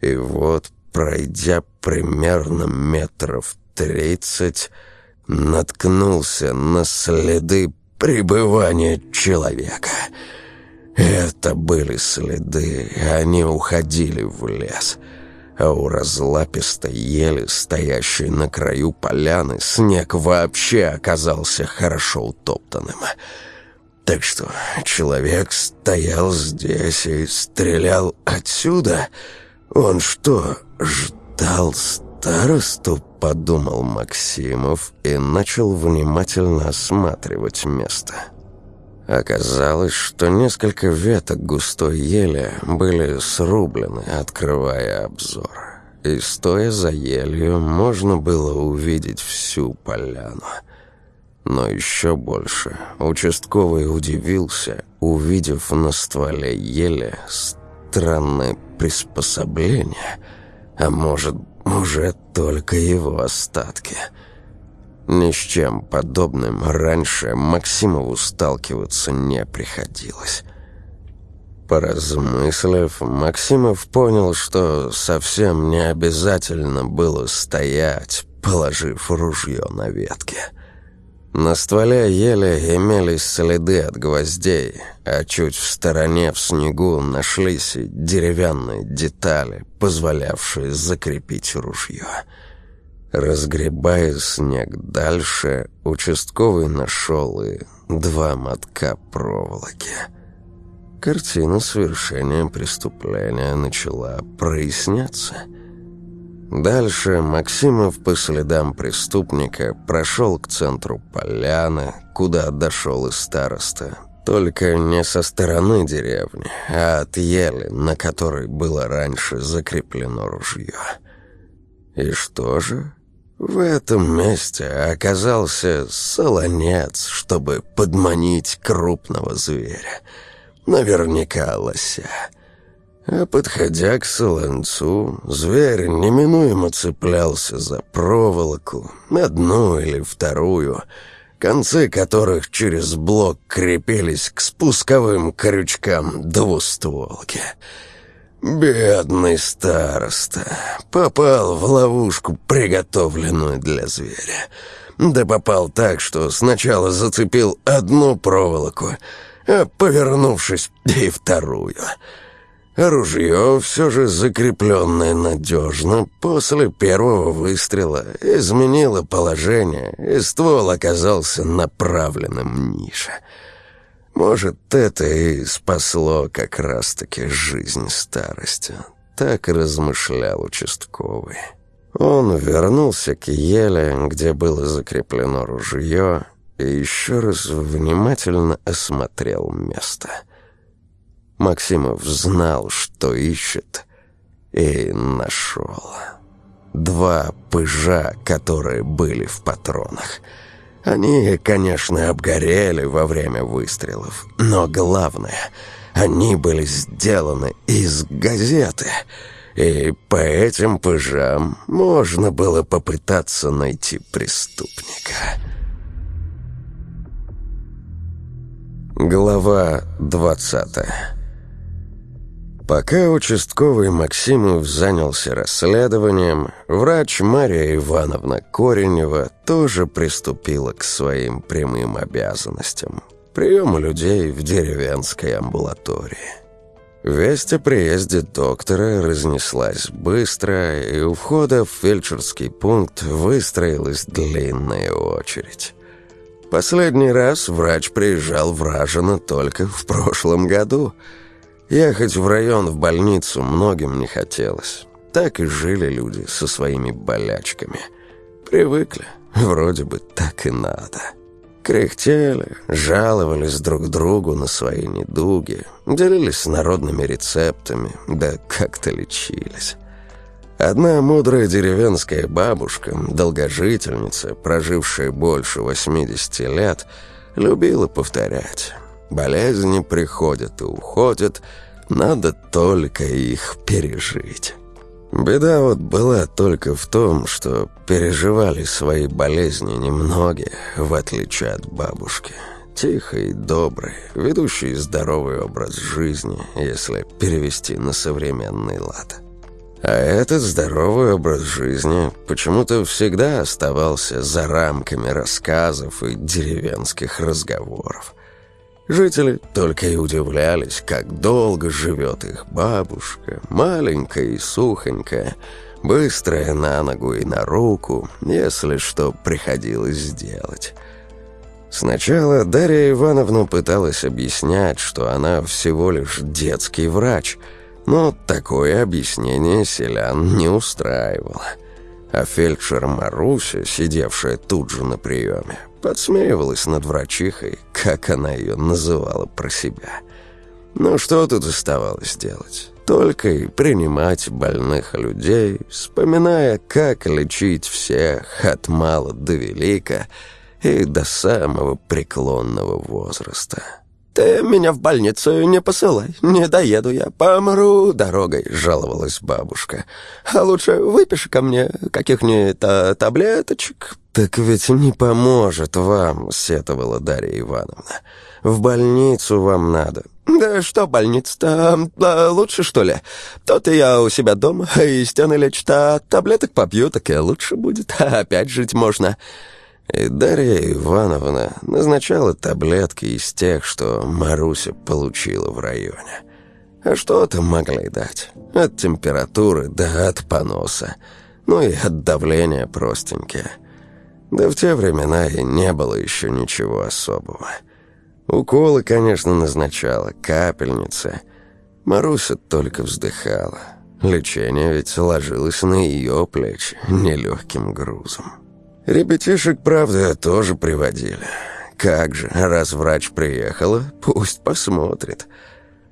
И вот, пройдя примерно метров тридцать, наткнулся на следы пребывания человека. Это были следы, они уходили в лес — у разлапистой ели, стоящей на краю поляны, снег вообще оказался хорошо утоптанным. Так что человек стоял здесь и стрелял отсюда. Он что, ждал старосту, подумал Максимов и начал внимательно осматривать место. Оказалось, что несколько веток густой ели были срублены, открывая обзор. И стоя за елью, можно было увидеть всю поляну. Но еще больше участковый удивился, увидев на стволе ели странное приспособление, а может, уже только его остатки — ни с чем подобным раньше Максимову сталкиваться не приходилось. Поразмыслив, Максимов понял, что совсем не обязательно было стоять, положив ружье на ветке. На стволе еле имелись следы от гвоздей, а чуть в стороне в снегу нашлись и деревянные детали, позволявшие закрепить ружье. Разгребая снег дальше, участковый нашел и два мотка проволоки. Картина совершения преступления начала проясняться — Дальше Максимов по следам преступника прошел к центру поляны, куда дошел и староста. Только не со стороны деревни, а от ели, на которой было раньше закреплено ружье. И что же? В этом месте оказался солонец, чтобы подманить крупного зверя. Наверняка лося. А подходя к солонцу, зверь неминуемо цеплялся за проволоку, одну или вторую, концы которых через блок крепились к спусковым крючкам двустволки. Бедный староста попал в ловушку, приготовленную для зверя. Да попал так, что сначала зацепил одну проволоку, а, повернувшись, и вторую — Ружье, все же закрепленное надежно, после первого выстрела изменило положение, и ствол оказался направленным ниже. Может, это и спасло как раз-таки жизнь старости. Так размышлял участковый. Он вернулся к еле, где было закреплено ружье, и еще раз внимательно осмотрел место — Максимов знал, что ищет, и нашел. Два пыжа, которые были в патронах. Они, конечно, обгорели во время выстрелов, но главное, они были сделаны из газеты, и по этим пыжам можно было попытаться найти преступника. Глава двадцатая Пока участковый Максимов занялся расследованием, врач Мария Ивановна Коренева тоже приступила к своим прямым обязанностям – приему людей в деревенской амбулатории. Весть о приезде доктора разнеслась быстро, и у входа в фельдшерский пункт выстроилась длинная очередь. Последний раз врач приезжал в Ражино только в прошлом году – Ехать в район в больницу многим не хотелось. Так и жили люди со своими болячками. Привыкли, вроде бы так и надо. Кряхтели, жаловались друг другу на свои недуги, делились народными рецептами, да как-то лечились. Одна мудрая деревенская бабушка, долгожительница, прожившая больше 80 лет, любила повторять Болезни приходят и уходят, надо только их пережить. Беда вот была только в том, что переживали свои болезни немногие, в отличие от бабушки. Тихой, доброй, ведущей здоровый образ жизни, если перевести на современный лад. А этот здоровый образ жизни почему-то всегда оставался за рамками рассказов и деревенских разговоров. Жители только и удивлялись, как долго живет их бабушка, маленькая и сухонькая, быстрая на ногу и на руку, если что приходилось сделать. Сначала Дарья Ивановна пыталась объяснять, что она всего лишь детский врач, но такое объяснение селян не устраивало. А фельдшер Маруся, сидевшая тут же на приеме, подсмеивалась над врачихой, как она ее называла про себя. Ну что тут оставалось делать? Только и принимать больных людей, вспоминая, как лечить всех от мала до велика и до самого преклонного возраста. «Ты меня в больницу не посылай, не доеду я, помру дорогой», — жаловалась бабушка. «А лучше выпиши ко мне каких-нибудь таблеточек, «Так ведь не поможет вам», — сетовала Дарья Ивановна. «В больницу вам надо». «Да что больница-то? А, лучше, что ли? То-то я у себя дома, и стены лечат, а таблеток попью, так и лучше будет. А опять жить можно». И Дарья Ивановна назначала таблетки из тех, что Маруся получила в районе. А что там могли дать? От температуры да от поноса. Ну и от давления простенькие. Да в те времена и не было еще ничего особого. Уколы, конечно, назначала, капельницы. Маруся только вздыхала. Лечение ведь ложилось на ее плечи нелегким грузом. Ребятишек, правда, тоже приводили. Как же, раз врач приехала, пусть посмотрит.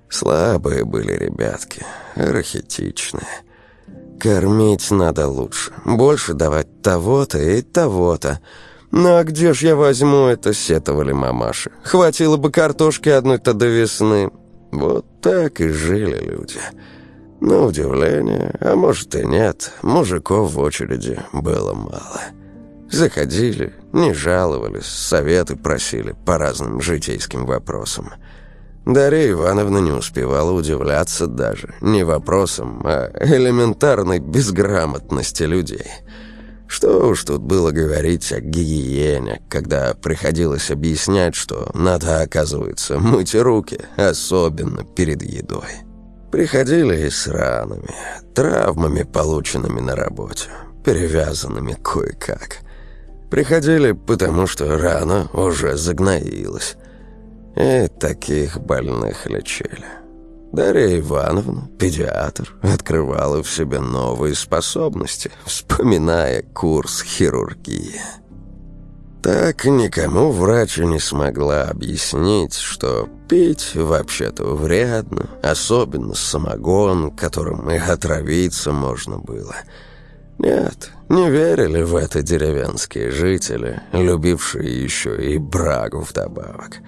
Слабые были ребятки, рахитичные. Кормить надо лучше, больше давать того-то и того-то. Ну а где ж я возьму это, сетовали мамаши. Хватило бы картошки одной-то до весны. Вот так и жили люди. На удивление, а может и нет, мужиков в очереди было мало. Заходили, не жаловались, советы просили по разным житейским вопросам. Дарья Ивановна не успевала удивляться даже не вопросам, а элементарной безграмотности людей. Что уж тут было говорить о гигиене, когда приходилось объяснять, что надо, оказывается, мыть руки, особенно перед едой. Приходили и с ранами, травмами, полученными на работе, перевязанными кое-как. Приходили, потому что рана уже загноилась. И таких больных лечили. Дарья Ивановна, педиатр, открывала в себе новые способности, вспоминая курс хирургии. Так никому врач не смогла объяснить, что пить вообще-то вредно, особенно самогон, которым и отравиться можно было. Нет, не верили в это деревенские жители, любившие еще и брагу вдобавок.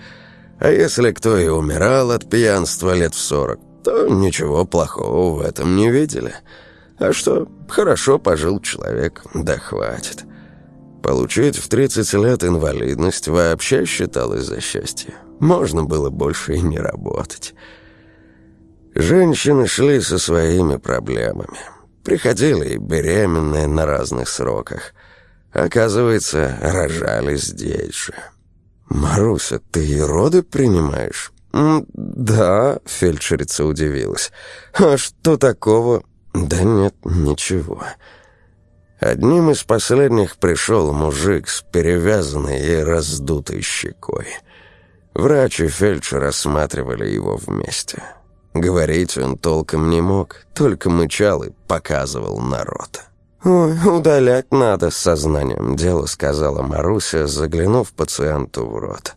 А если кто и умирал от пьянства лет в сорок, то ничего плохого в этом не видели. А что, хорошо пожил человек, да хватит. Получить в 30 лет инвалидность вообще считалось за счастье. Можно было больше и не работать. Женщины шли со своими проблемами. Приходили и беременные на разных сроках. Оказывается, рожали здесь же. «Маруся, ты и роды принимаешь?» «Да», — фельдшерица удивилась. «А что такого?» «Да нет, ничего». Одним из последних пришел мужик с перевязанной и раздутой щекой. Врач и фельдшер рассматривали его вместе. Говорить он толком не мог, только мычал и показывал народ. «Ой, удалять надо», — с сознанием дела сказала Маруся, заглянув пациенту в рот.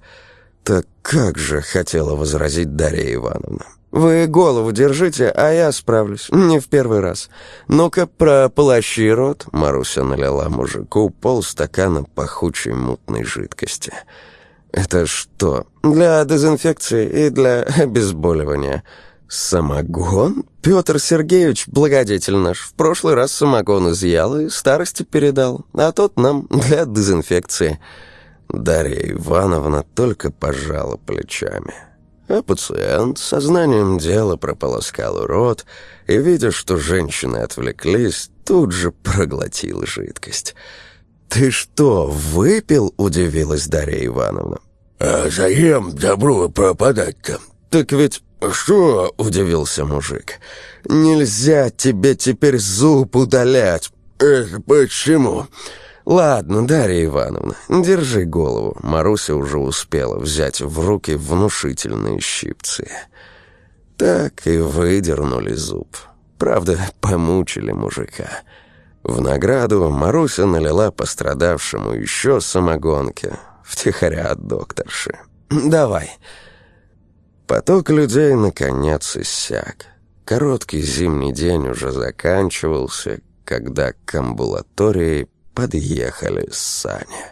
«Так как же», — хотела возразить Дарья Ивановна. «Вы голову держите, а я справлюсь. Не в первый раз. Ну-ка, про плащи рот». Маруся налила мужику полстакана пахучей мутной жидкости. «Это что?» «Для дезинфекции и для обезболивания». «Самогон? Петр Сергеевич, благодетель наш, в прошлый раз самогон изъял и старости передал, а тот нам для дезинфекции». Дарья Ивановна только пожала плечами. А пациент сознанием дела прополоскал рот и, видя, что женщины отвлеклись, тут же проглотил жидкость. «Ты что, выпил?» — удивилась Дарья Ивановна. «А зачем добру пропадать-то?» «Так ведь что?» — удивился мужик. «Нельзя тебе теперь зуб удалять». «Это почему?» «Ладно, Дарья Ивановна, держи голову». Маруся уже успела взять в руки внушительные щипцы. Так и выдернули зуб. Правда, помучили мужика. В награду Маруся налила пострадавшему еще самогонки, втихаря от докторши. «Давай». Поток людей наконец иссяк. Короткий зимний день уже заканчивался, когда к амбулатории подъехали сани.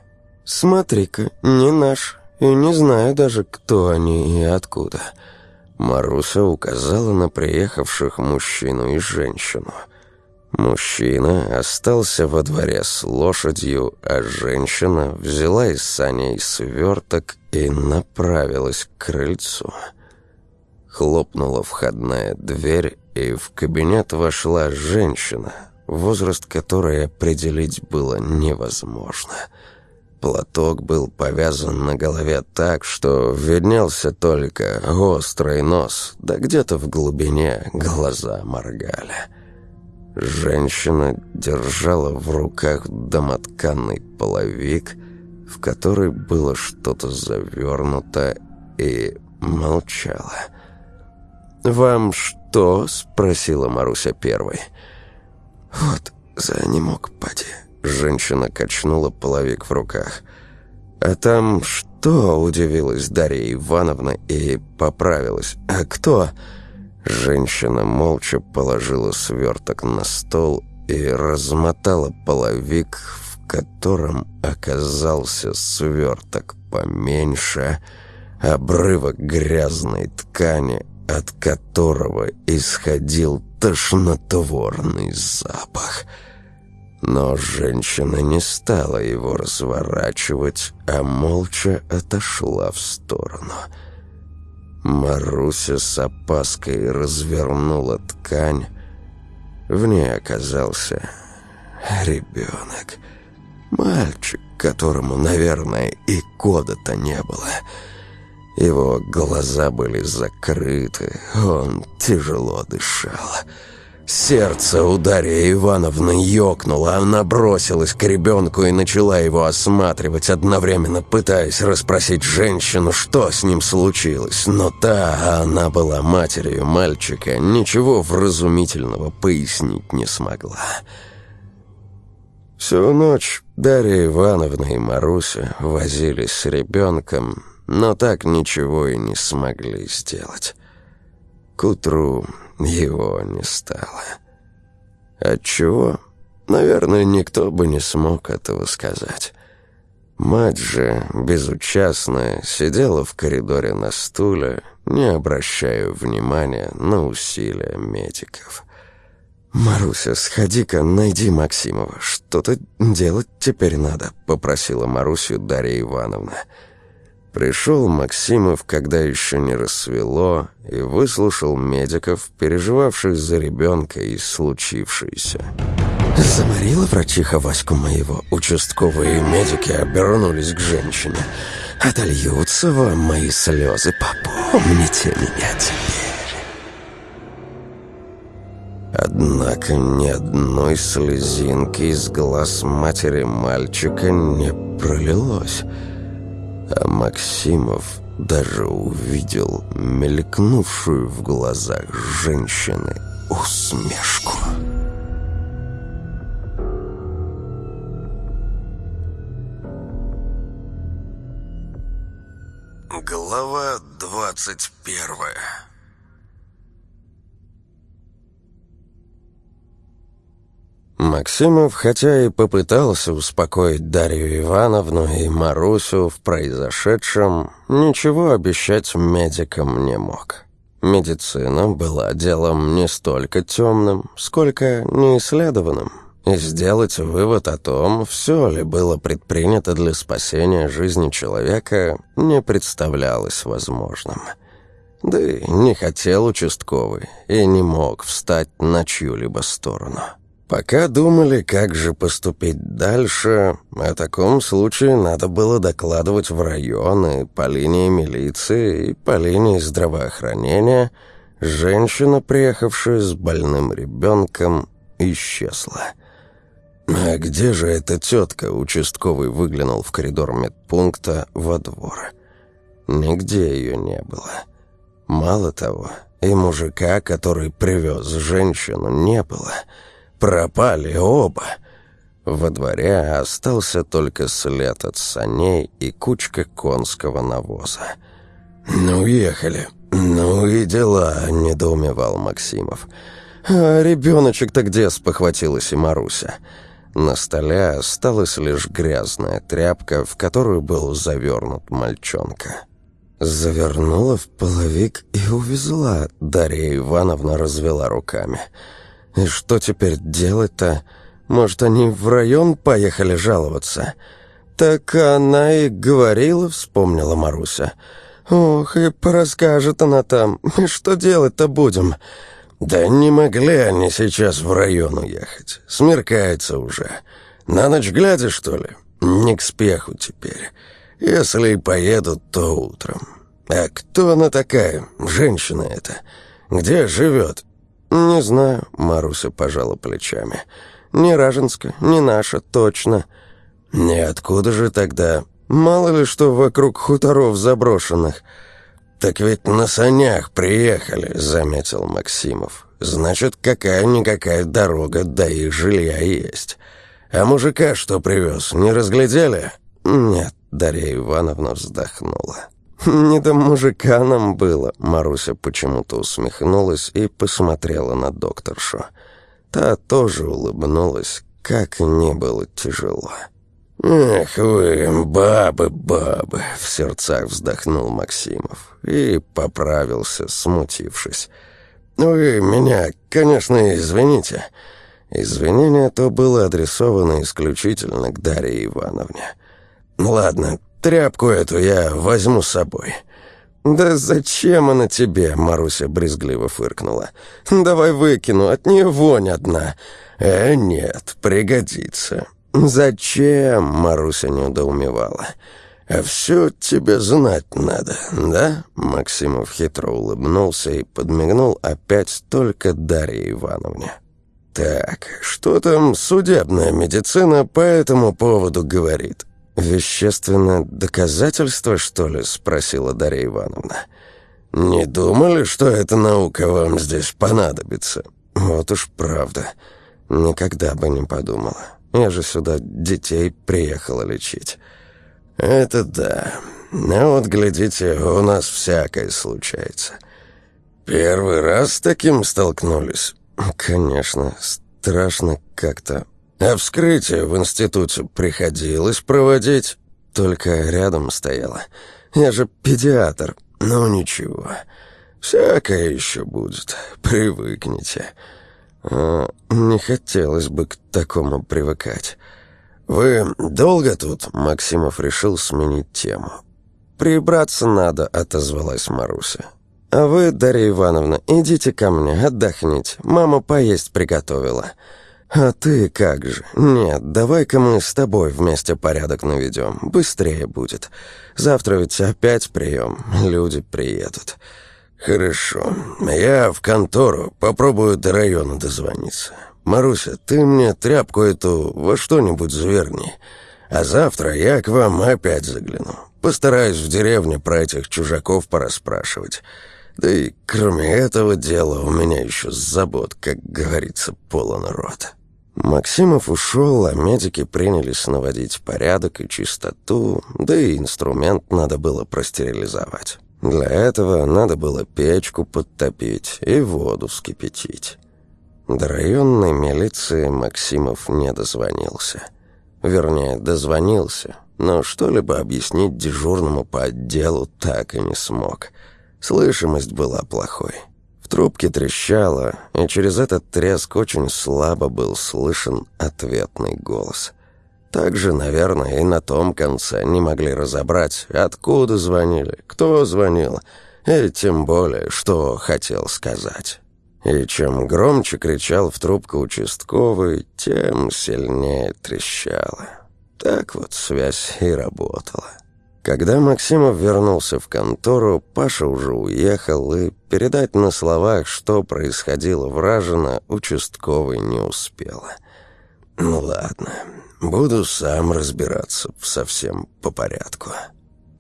«Смотри-ка, не наш, и не знаю даже, кто они и откуда». Маруся указала на приехавших мужчину и женщину. Мужчина остался во дворе с лошадью, а женщина взяла из саней сверток и направилась к крыльцу. Хлопнула входная дверь, и в кабинет вошла женщина, возраст которой определить было невозможно. Платок был повязан на голове так, что виднелся только острый нос, да где-то в глубине глаза моргали. Женщина держала в руках домотканный половик, в который было что-то завернуто, и молчала. «Вам что?» — спросила Маруся первой. «Вот, за не мог, поди». Женщина качнула половик в руках. «А там что?» — удивилась Дарья Ивановна и поправилась. «А кто?» Женщина молча положила сверток на стол и размотала половик, в котором оказался сверток поменьше, обрывок грязной ткани, от которого исходил тошнотворный запах — но женщина не стала его разворачивать, а молча отошла в сторону. Маруся с опаской развернула ткань. В ней оказался ребенок. Мальчик, которому, наверное, и года-то не было. Его глаза были закрыты, он тяжело дышал. Сердце у Дарьи Ивановны ёкнуло, она бросилась к ребенку и начала его осматривать, одновременно пытаясь расспросить женщину, что с ним случилось. Но та, она была матерью мальчика, ничего вразумительного пояснить не смогла. Всю ночь Дарья Ивановна и Маруся возились с ребенком, но так ничего и не смогли сделать. К утру его не стало. Отчего? Наверное, никто бы не смог этого сказать. Мать же, безучастная, сидела в коридоре на стуле, не обращая внимания на усилия медиков. «Маруся, сходи-ка, найди Максимова. Что-то делать теперь надо», — попросила Марусю Дарья Ивановна. «Марусю, Пришел Максимов, когда еще не рассвело, и выслушал медиков, переживавших за ребенка и случившееся. Заморила врачиха Ваську моего. Участковые медики обернулись к женщине. «Отольются вам мои слезы, попомните меня теперь». Однако ни одной слезинки из глаз матери мальчика не пролилось а Максимов даже увидел мелькнувшую в глазах женщины усмешку. Глава двадцать первая Максимов, хотя и попытался успокоить Дарью Ивановну и Марусю в произошедшем, ничего обещать медикам не мог. Медицина была делом не столько темным, сколько неисследованным, и сделать вывод о том, все ли было предпринято для спасения жизни человека, не представлялось возможным. Да и не хотел участковый, и не мог встать на чью-либо сторону. Пока думали, как же поступить дальше, о таком случае надо было докладывать в районы по линии милиции и по линии здравоохранения. Женщина, приехавшая с больным ребенком, исчезла. А где же эта тетка? Участковый выглянул в коридор медпункта во двор. Нигде ее не было. Мало того, и мужика, который привез женщину, не было — Пропали оба. Во дворе остался только след от саней и кучка конского навоза. «Ну, уехали. Ну и дела», — недоумевал Максимов. «А ребеночек-то где?» — спохватилась и Маруся. На столе осталась лишь грязная тряпка, в которую был завернут мальчонка. Завернула в половик и увезла. Дарья Ивановна развела руками. И что теперь делать-то? Может, они в район поехали жаловаться? Так она и говорила, вспомнила Маруся. Ох, и порасскажет она там. Что делать-то будем? Да не могли они сейчас в район уехать. Смеркается уже. На ночь глядя, что ли? Не к спеху теперь. Если и поедут, то утром. А кто она такая, женщина эта? Где живет?» «Не знаю», — Маруся пожала плечами. «Не Ражинска, не наша, точно». «Ниоткуда же тогда?» «Мало ли что вокруг хуторов заброшенных». «Так ведь на санях приехали», — заметил Максимов. «Значит, какая-никакая дорога до их жилья есть. А мужика что привез, не разглядели?» «Нет», — Дарья Ивановна вздохнула. «Не до мужика нам было», — Маруся почему-то усмехнулась и посмотрела на докторшу. Та тоже улыбнулась, как не было тяжело. «Эх вы, бабы, бабы!» — в сердцах вздохнул Максимов и поправился, смутившись. «Вы меня, конечно, извините». Извинение то было адресовано исключительно к Дарье Ивановне. «Ладно, тряпку эту я возьму с собой». «Да зачем она тебе?» — Маруся брезгливо фыркнула. «Давай выкину, от нее вонь одна». «Э, нет, пригодится». «Зачем?» — Маруся недоумевала. «А все тебе знать надо, да?» Максимов хитро улыбнулся и подмигнул опять только Дарье Ивановне. «Так, что там судебная медицина по этому поводу говорит?» «Вещественное доказательство, что ли?» — спросила Дарья Ивановна. «Не думали, что эта наука вам здесь понадобится?» «Вот уж правда. Никогда бы не подумала». Я же сюда детей приехала лечить». «Это да. Ну вот, глядите, у нас всякое случается. Первый раз с таким столкнулись?» «Конечно. Страшно как-то». «А вскрытие в институте приходилось проводить?» «Только рядом стояла. Я же педиатр». «Ну ничего. Всякое еще будет. Привыкните». А, не хотелось бы к такому привыкать. «Вы долго тут?» — Максимов решил сменить тему. «Прибраться надо», — отозвалась Маруся. «А вы, Дарья Ивановна, идите ко мне, отдохните. Мама поесть приготовила». «А ты как же? Нет, давай-ка мы с тобой вместе порядок наведем. Быстрее будет. Завтра ведь опять прием. Люди приедут». «Хорошо. Я в контору. Попробую до района дозвониться. Маруся, ты мне тряпку эту во что-нибудь заверни. А завтра я к вам опять загляну. Постараюсь в деревне про этих чужаков порасспрашивать. Да и кроме этого дела у меня еще забот, как говорится, полон рот». Максимов ушел, а медики принялись наводить порядок и чистоту, да и инструмент надо было простерилизовать. Для этого надо было печку подтопить и воду вскипятить. До районной милиции Максимов не дозвонился. Вернее, дозвонился, но что-либо объяснить дежурному по отделу так и не смог. Слышимость была плохой. В трубке трещало, и через этот треск очень слабо был слышен ответный голос. Также, наверное, и на том конце не могли разобрать, откуда звонили, кто звонил, и тем более, что хотел сказать. И чем громче кричал в трубку участковый, тем сильнее трещало. Так вот связь и работала. Когда Максимов вернулся в контору, Паша уже уехал, и передать на словах, что происходило в Ражино, участковый не успела. «Ну ладно, Буду сам разбираться совсем по порядку.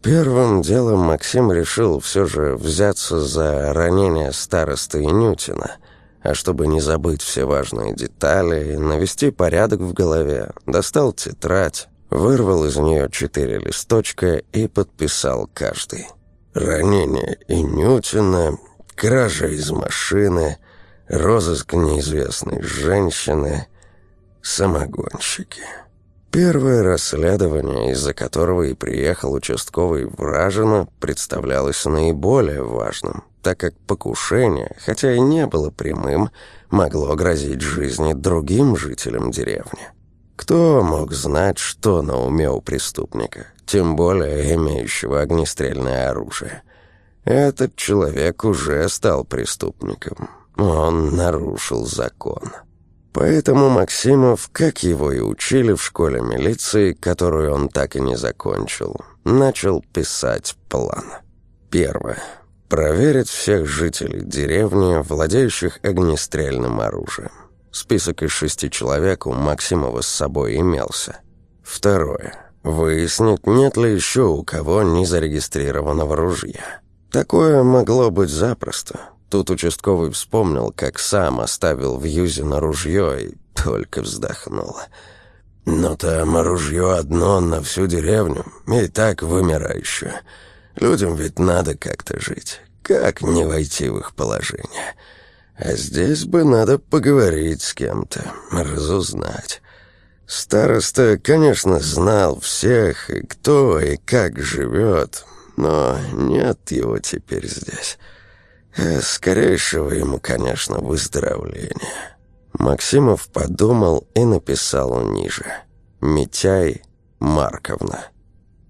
Первым делом Максим решил все же взяться за ранение старосты Инютина, а чтобы не забыть все важные детали и навести порядок в голове, достал тетрадь, вырвал из нее четыре листочка и подписал каждый. Ранение Инютина, кража из машины, розыск неизвестной женщины, самогонщики. Первое расследование, из-за которого и приехал участковый Вражина, представлялось наиболее важным, так как покушение, хотя и не было прямым, могло грозить жизни другим жителям деревни. Кто мог знать, что на уме у преступника, тем более имеющего огнестрельное оружие? Этот человек уже стал преступником. Он нарушил закон. Поэтому Максимов, как его и учили в школе милиции, которую он так и не закончил, начал писать план. Первое. Проверить всех жителей деревни, владеющих огнестрельным оружием. Список из шести человек у Максимова с собой имелся. Второе. Выяснить, нет ли еще у кого незарегистрированного ружья. Такое могло быть запросто. Тут участковый вспомнил, как сам оставил в Юзино ружье и только вздохнул. «Но там ружье одно на всю деревню, и так вымирающее. Людям ведь надо как-то жить. Как не войти в их положение? А здесь бы надо поговорить с кем-то, разузнать». Староста, конечно, знал всех, и кто и как живет, но нет его теперь здесь. Э, скорейшего ему, конечно, выздоровления. Максимов подумал и написал ниже. «Митяй Марковна».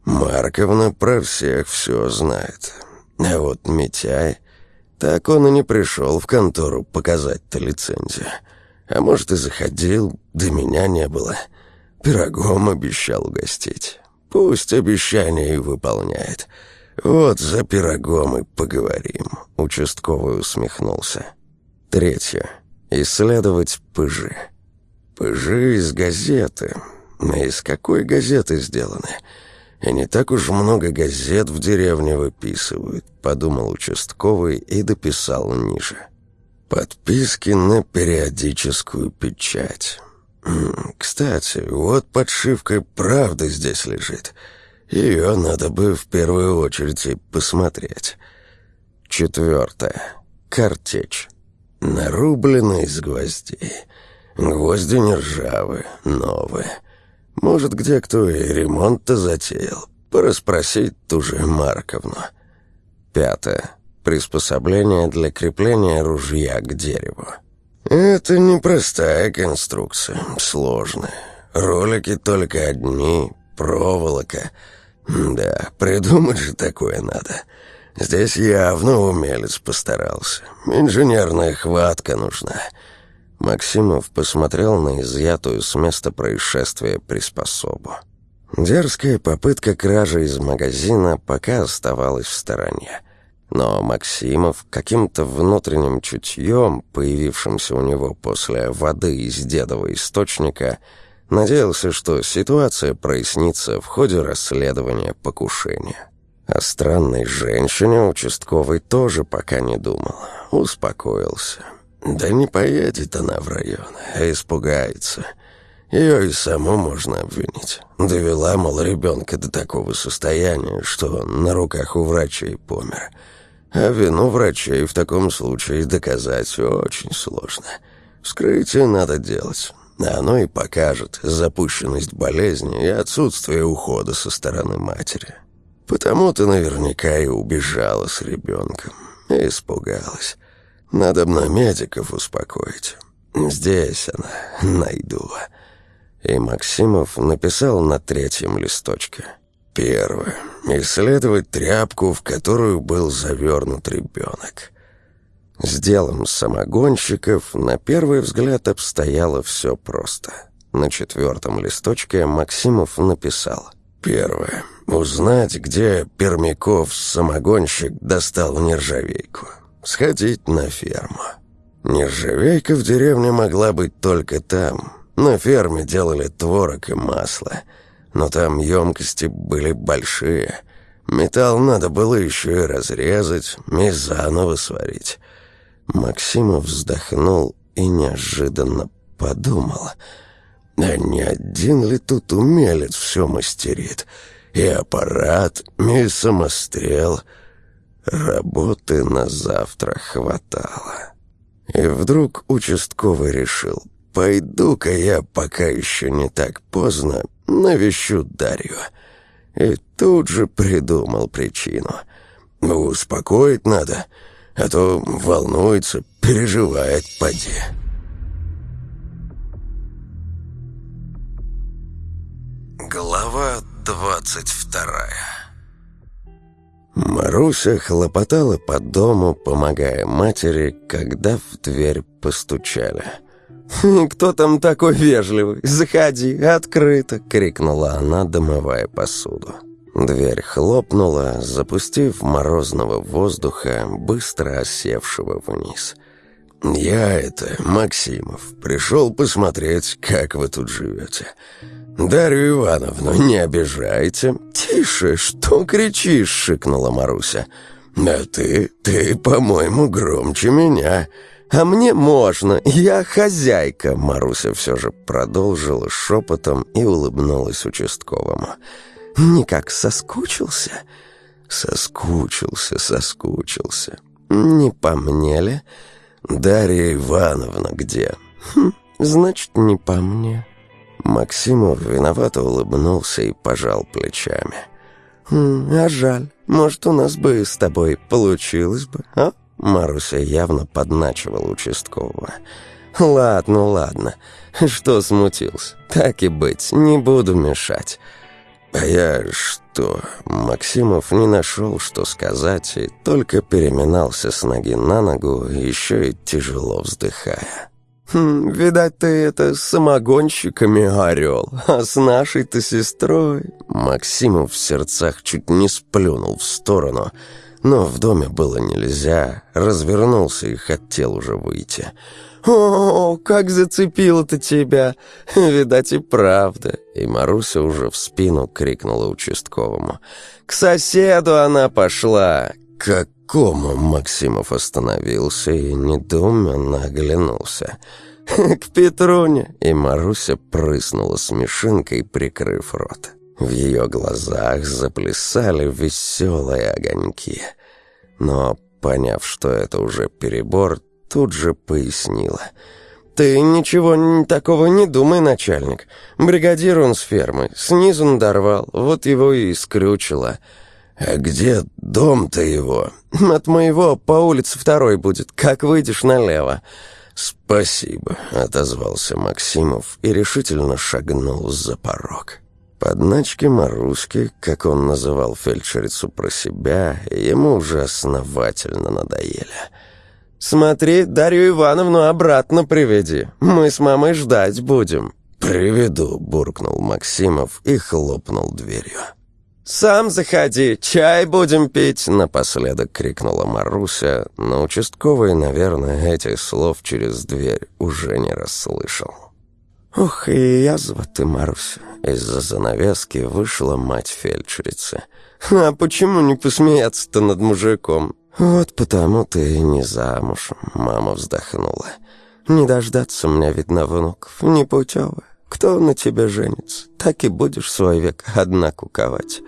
Марковна про всех все знает. А вот Митяй... Так он и не пришел в контору показать-то лицензию. А может, и заходил, да меня не было. Пирогом обещал угостить. Пусть обещание и выполняет. Вот за пирогом и поговорим. Участковый усмехнулся. Третье. Исследовать пыжи. Пыжи из газеты. Из какой газеты сделаны? И не так уж много газет в деревне выписывают, подумал участковый и дописал ниже. Подписки на периодическую печать. Кстати, вот подшивка «Правда» здесь лежит. Ее надо бы в первую очередь и посмотреть. Четвертое. Картечь. Нарублена из гвоздей. Гвозди не ржавые, новые. Может, где кто и ремонт-то затеял. Пораспросить ту же Марковну. Пятое. Приспособление для крепления ружья к дереву. Это непростая конструкция, сложная. Ролики только одни, проволока. Да, придумать же такое надо. Здесь явно умелец постарался. Инженерная хватка нужна. Максимов посмотрел на изъятую с места происшествия приспособу. Дерзкая попытка кражи из магазина пока оставалась в стороне. Но Максимов каким-то внутренним чутьем, появившимся у него после воды из дедового источника, надеялся, что ситуация прояснится в ходе расследования покушения. О странной женщине участковый тоже пока не думал. Успокоился. Да не поедет она в район, а испугается. Ее и саму можно обвинить. Довела, мол, ребенка до такого состояния, что на руках у врачей помер. А вину врачей в таком случае доказать очень сложно. Вскрытие надо делать. Оно и покажет запущенность болезни и отсутствие ухода со стороны матери. Потому ты наверняка и убежала с ребенком. И испугалась. Надо на медиков успокоить. Здесь она, найду. И Максимов написал на третьем листочке — Первое. Исследовать тряпку, в которую был завернут ребенок. С делом самогонщиков на первый взгляд обстояло все просто. На четвертом листочке Максимов написал. Первое. Узнать, где Пермяков, самогонщик, достал нержавейку. Сходить на ферму. Нержавейка в деревне могла быть только там. На ферме делали творог и масло – но там емкости были большие. Металл надо было еще и разрезать и заново сварить. Максимов вздохнул и неожиданно подумал, а не один ли тут умелец все мастерит? И аппарат, и самострел. Работы на завтра хватало. И вдруг участковый решил, пойду-ка я, пока еще не так поздно, навещу Дарью. И тут же придумал причину. Успокоить надо, а то волнуется, переживает, поди. Глава двадцать вторая Маруся хлопотала по дому, помогая матери, когда в дверь постучали. «Кто там такой вежливый? Заходи, открыто!» — крикнула она, домывая посуду. Дверь хлопнула, запустив морозного воздуха, быстро осевшего вниз. «Я это, Максимов, пришел посмотреть, как вы тут живете. Дарью Ивановну не обижайте». «Тише, что кричишь?» — шикнула Маруся. «А ты, ты, по-моему, громче меня». «А мне можно, я хозяйка», — Маруся все же продолжила шепотом и улыбнулась участковому. «Никак соскучился?» «Соскучился, соскучился. Не по мне ли?» «Дарья Ивановна где?» хм, «Значит, не по мне». Максимов виновато улыбнулся и пожал плечами. «Хм, «А жаль. Может, у нас бы с тобой получилось бы, а?» Маруся явно подначивала участкового. «Ладно, ладно. Что смутился? Так и быть, не буду мешать». «А я что?» Максимов не нашел, что сказать, и только переминался с ноги на ногу, еще и тяжело вздыхая. «Хм, видать, ты это с самогонщиками орел, а с нашей-то сестрой...» Максимов в сердцах чуть не сплюнул в сторону, но в доме было нельзя, развернулся и хотел уже выйти. «О, как зацепило-то тебя! Видать, и правда!» И Маруся уже в спину крикнула участковому. «К соседу она пошла!» «К какому?» Максимов остановился и недоуменно оглянулся. «К Петруне!» И Маруся прыснула смешинкой, прикрыв рот. В ее глазах заплясали веселые огоньки. Но, поняв, что это уже перебор, тут же пояснила. «Ты ничего такого не думай, начальник. Бригадир он с фермы. Снизу надорвал, вот его и скрючило». «А где дом-то его?» «От моего по улице второй будет, как выйдешь налево». «Спасибо», — отозвался Максимов и решительно шагнул за порог. Подначки Маруськи, как он называл фельдшерицу про себя, ему уже основательно надоели. «Смотри, Дарью Ивановну обратно приведи. Мы с мамой ждать будем». «Приведу», — буркнул Максимов и хлопнул дверью. «Сам заходи, чай будем пить!» — напоследок крикнула Маруся, но участковый, наверное, этих слов через дверь уже не расслышал. «Ух, и язва ты, Маруся!» Из-за занавески вышла мать фельдшерицы. «А почему не посмеяться-то над мужиком?» «Вот потому ты и не замуж», — мама вздохнула. «Не дождаться мне, видно, внуков, непутевая. Кто на тебя женится, так и будешь свой век одна куковать».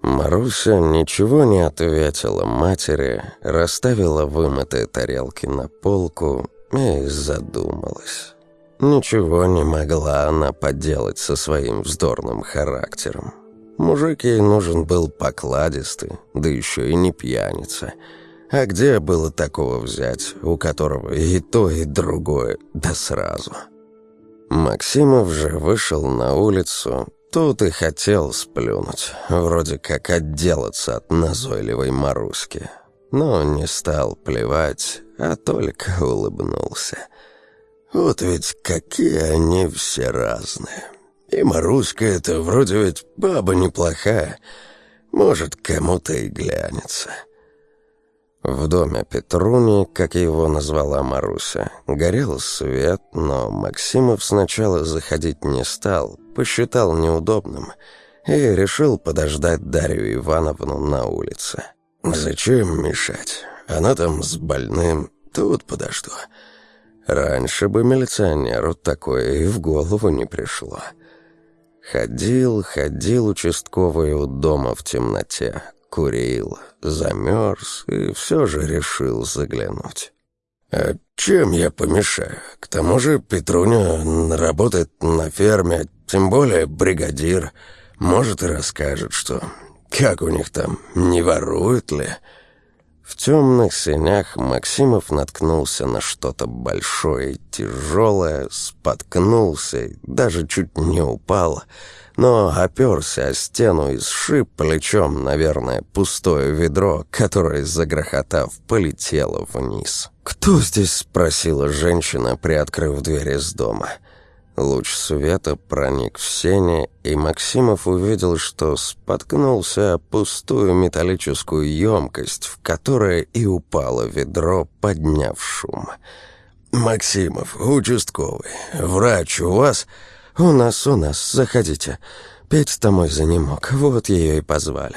Маруся ничего не ответила матери, расставила вымытые тарелки на полку и задумалась. Ничего не могла она поделать со своим вздорным характером. Мужик ей нужен был покладистый, да еще и не пьяница. А где было такого взять, у которого и то, и другое, да сразу? Максимов же вышел на улицу, тут и хотел сплюнуть, вроде как отделаться от назойливой Маруськи. Но не стал плевать, а только улыбнулся. Вот ведь какие они все разные. И Маруська это вроде ведь баба неплохая. Может, кому-то и глянется. В доме Петруни, как его назвала Маруся, горел свет, но Максимов сначала заходить не стал, посчитал неудобным и решил подождать Дарью Ивановну на улице. «Зачем мешать? Она там с больным, тут подожду». Раньше бы милиционеру такое и в голову не пришло. Ходил, ходил участковый у дома в темноте, курил, замерз и все же решил заглянуть. «А чем я помешаю? К тому же Петруня работает на ферме, тем более бригадир. Может, и расскажет, что... Как у них там, не воруют ли?» В темных сенях Максимов наткнулся на что-то большое, тяжелое, споткнулся, даже чуть не упал, но оперся о стену и сшиб плечом, наверное, пустое ведро, которое, загрохотав, полетело вниз. «Кто здесь?» — спросила женщина, приоткрыв дверь из дома. Луч света проник в сене, и Максимов увидел, что споткнулся о пустую металлическую емкость, в которой и упало ведро, подняв шум. «Максимов, участковый, врач у вас?» «У нас, у нас, заходите. Петь домой за не мог, вот ее и позвали».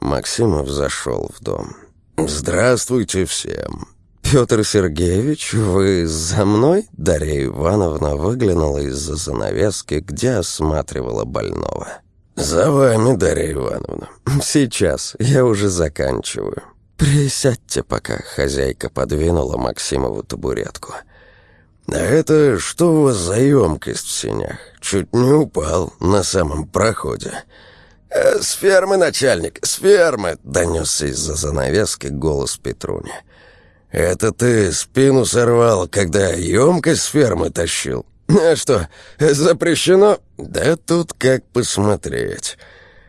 Максимов зашел в дом. «Здравствуйте всем!» «Петр Сергеевич, вы за мной?» Дарья Ивановна выглянула из-за занавески, где осматривала больного. «За вами, Дарья Ивановна». «Сейчас, я уже заканчиваю». «Присядьте пока», — хозяйка подвинула Максимову табуретку. «А это что у вас за емкость в сенях? Чуть не упал на самом проходе». «Э, «С фермы, начальник, с фермы!» — донесся из-за занавески голос Петруни. «Это ты спину сорвал, когда емкость с фермы тащил?» «А что, запрещено?» «Да тут как посмотреть.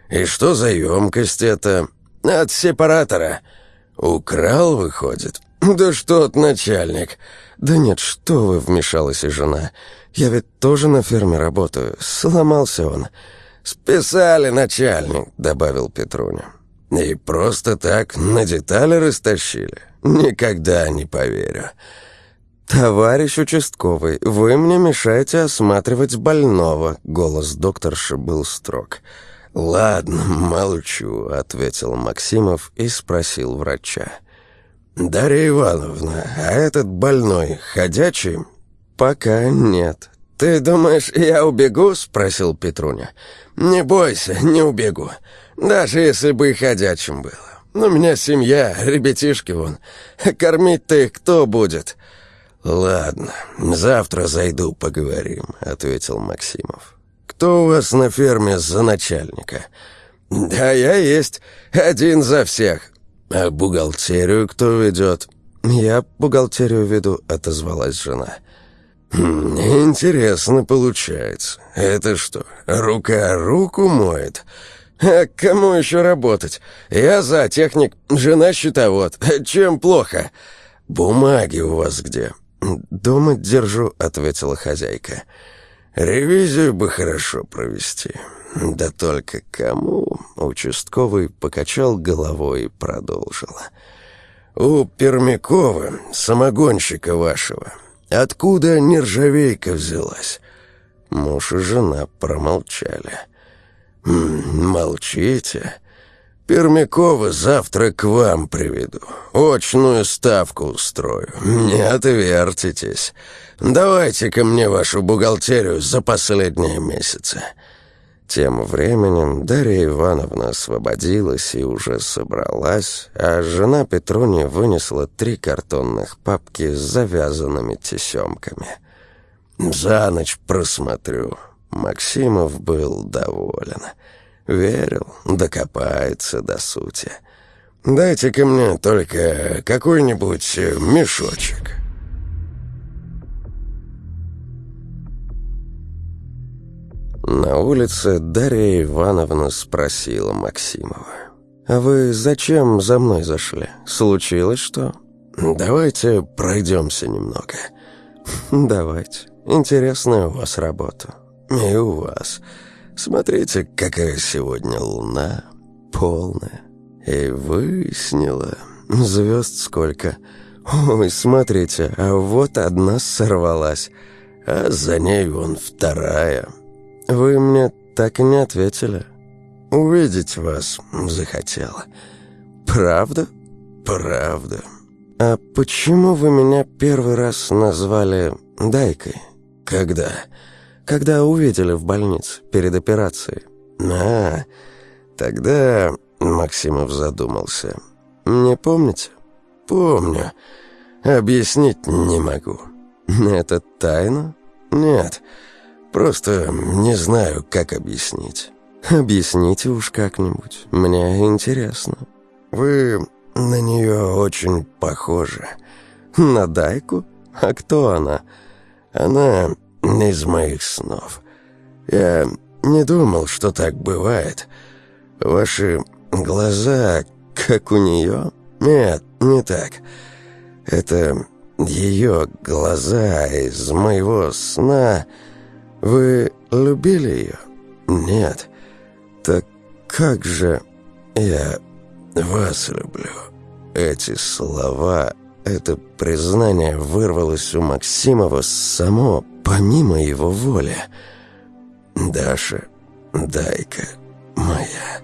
И что за емкость это?» «От сепаратора». «Украл, выходит?» «Да что от начальник?» «Да нет, что вы», — вмешалась и жена. «Я ведь тоже на ферме работаю. Сломался он». «Списали, начальник», — добавил Петруня. «И просто так на детали растащили? Никогда не поверю». «Товарищ участковый, вы мне мешаете осматривать больного», — голос докторши был строг. «Ладно, молчу», — ответил Максимов и спросил врача. «Дарья Ивановна, а этот больной ходячий?» «Пока нет». «Ты думаешь, я убегу?» — спросил Петруня. «Не бойся, не убегу. Даже если бы и ходячим было. У меня семья, ребятишки вон. Кормить-то их кто будет?» «Ладно, завтра зайду, поговорим», — ответил Максимов. «Кто у вас на ферме за начальника?» «Да я есть. Один за всех». «А бухгалтерию кто ведет?» «Я бухгалтерию веду», — отозвалась жена. Хм, «Интересно получается. Это что, рука руку моет?» «А кому еще работать? Я за техник, жена счетовод. Чем плохо?» «Бумаги у вас где?» «Дома держу», — ответила хозяйка. «Ревизию бы хорошо провести. Да только кому?» Участковый покачал головой и продолжил. «У Пермякова, самогонщика вашего, откуда нержавейка взялась?» Муж и жена промолчали. «Молчите. Пермякова завтра к вам приведу. Очную ставку устрою. Не отвертитесь. давайте ко мне вашу бухгалтерию за последние месяцы». Тем временем Дарья Ивановна освободилась и уже собралась, а жена Петруни вынесла три картонных папки с завязанными тесемками. «За ночь просмотрю». Максимов был доволен. Верил, докопается до сути. «Дайте-ка мне только какой-нибудь мешочек». На улице Дарья Ивановна спросила Максимова. «А вы зачем за мной зашли? Случилось что?» «Давайте пройдемся немного». «Давайте. Интересная у вас работа». «И у вас. Смотрите, какая сегодня луна. Полная. И выяснила. Звезд сколько. Ой, смотрите, а вот одна сорвалась. А за ней вон вторая». «Вы мне так и не ответили». «Увидеть вас захотела». «Правда?» «Правда». «А почему вы меня первый раз назвали Дайкой?» «Когда?» «Когда увидели в больнице, перед операцией». «А, тогда...» — Максимов задумался. «Не помните?» «Помню. Объяснить не могу». «Это тайна?» «Нет». Просто не знаю, как объяснить». «Объясните уж как-нибудь. Мне интересно». «Вы на нее очень похожи». «На Дайку? А кто она?» «Она из моих снов. Я не думал, что так бывает. Ваши глаза, как у нее? Нет, не так. Это ее глаза из моего сна... Вы любили ее? Нет. Так как же я вас люблю? Эти слова, это признание вырвалось у Максимова само, помимо его воли. Даша, дай-ка, моя.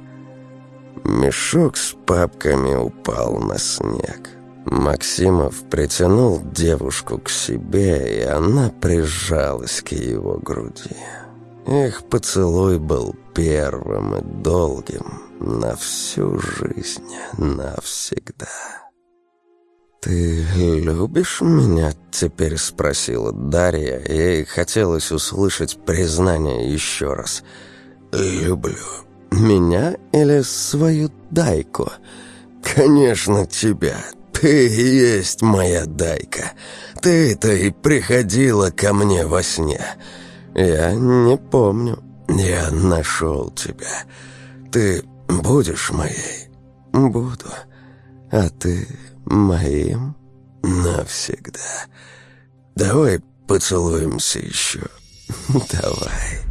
Мешок с папками упал на снег. Максимов притянул девушку к себе, и она прижалась к его груди. Их поцелуй был первым и долгим на всю жизнь, навсегда. «Ты любишь меня?» — теперь спросила Дарья. Ей хотелось услышать признание еще раз. «Люблю. Меня или свою дайку?» «Конечно, тебя. Ты есть моя дайка. Ты-то и приходила ко мне во сне. Я не помню. Я нашел тебя. Ты будешь моей? Буду. А ты моим? Навсегда. Давай поцелуемся еще. Давай.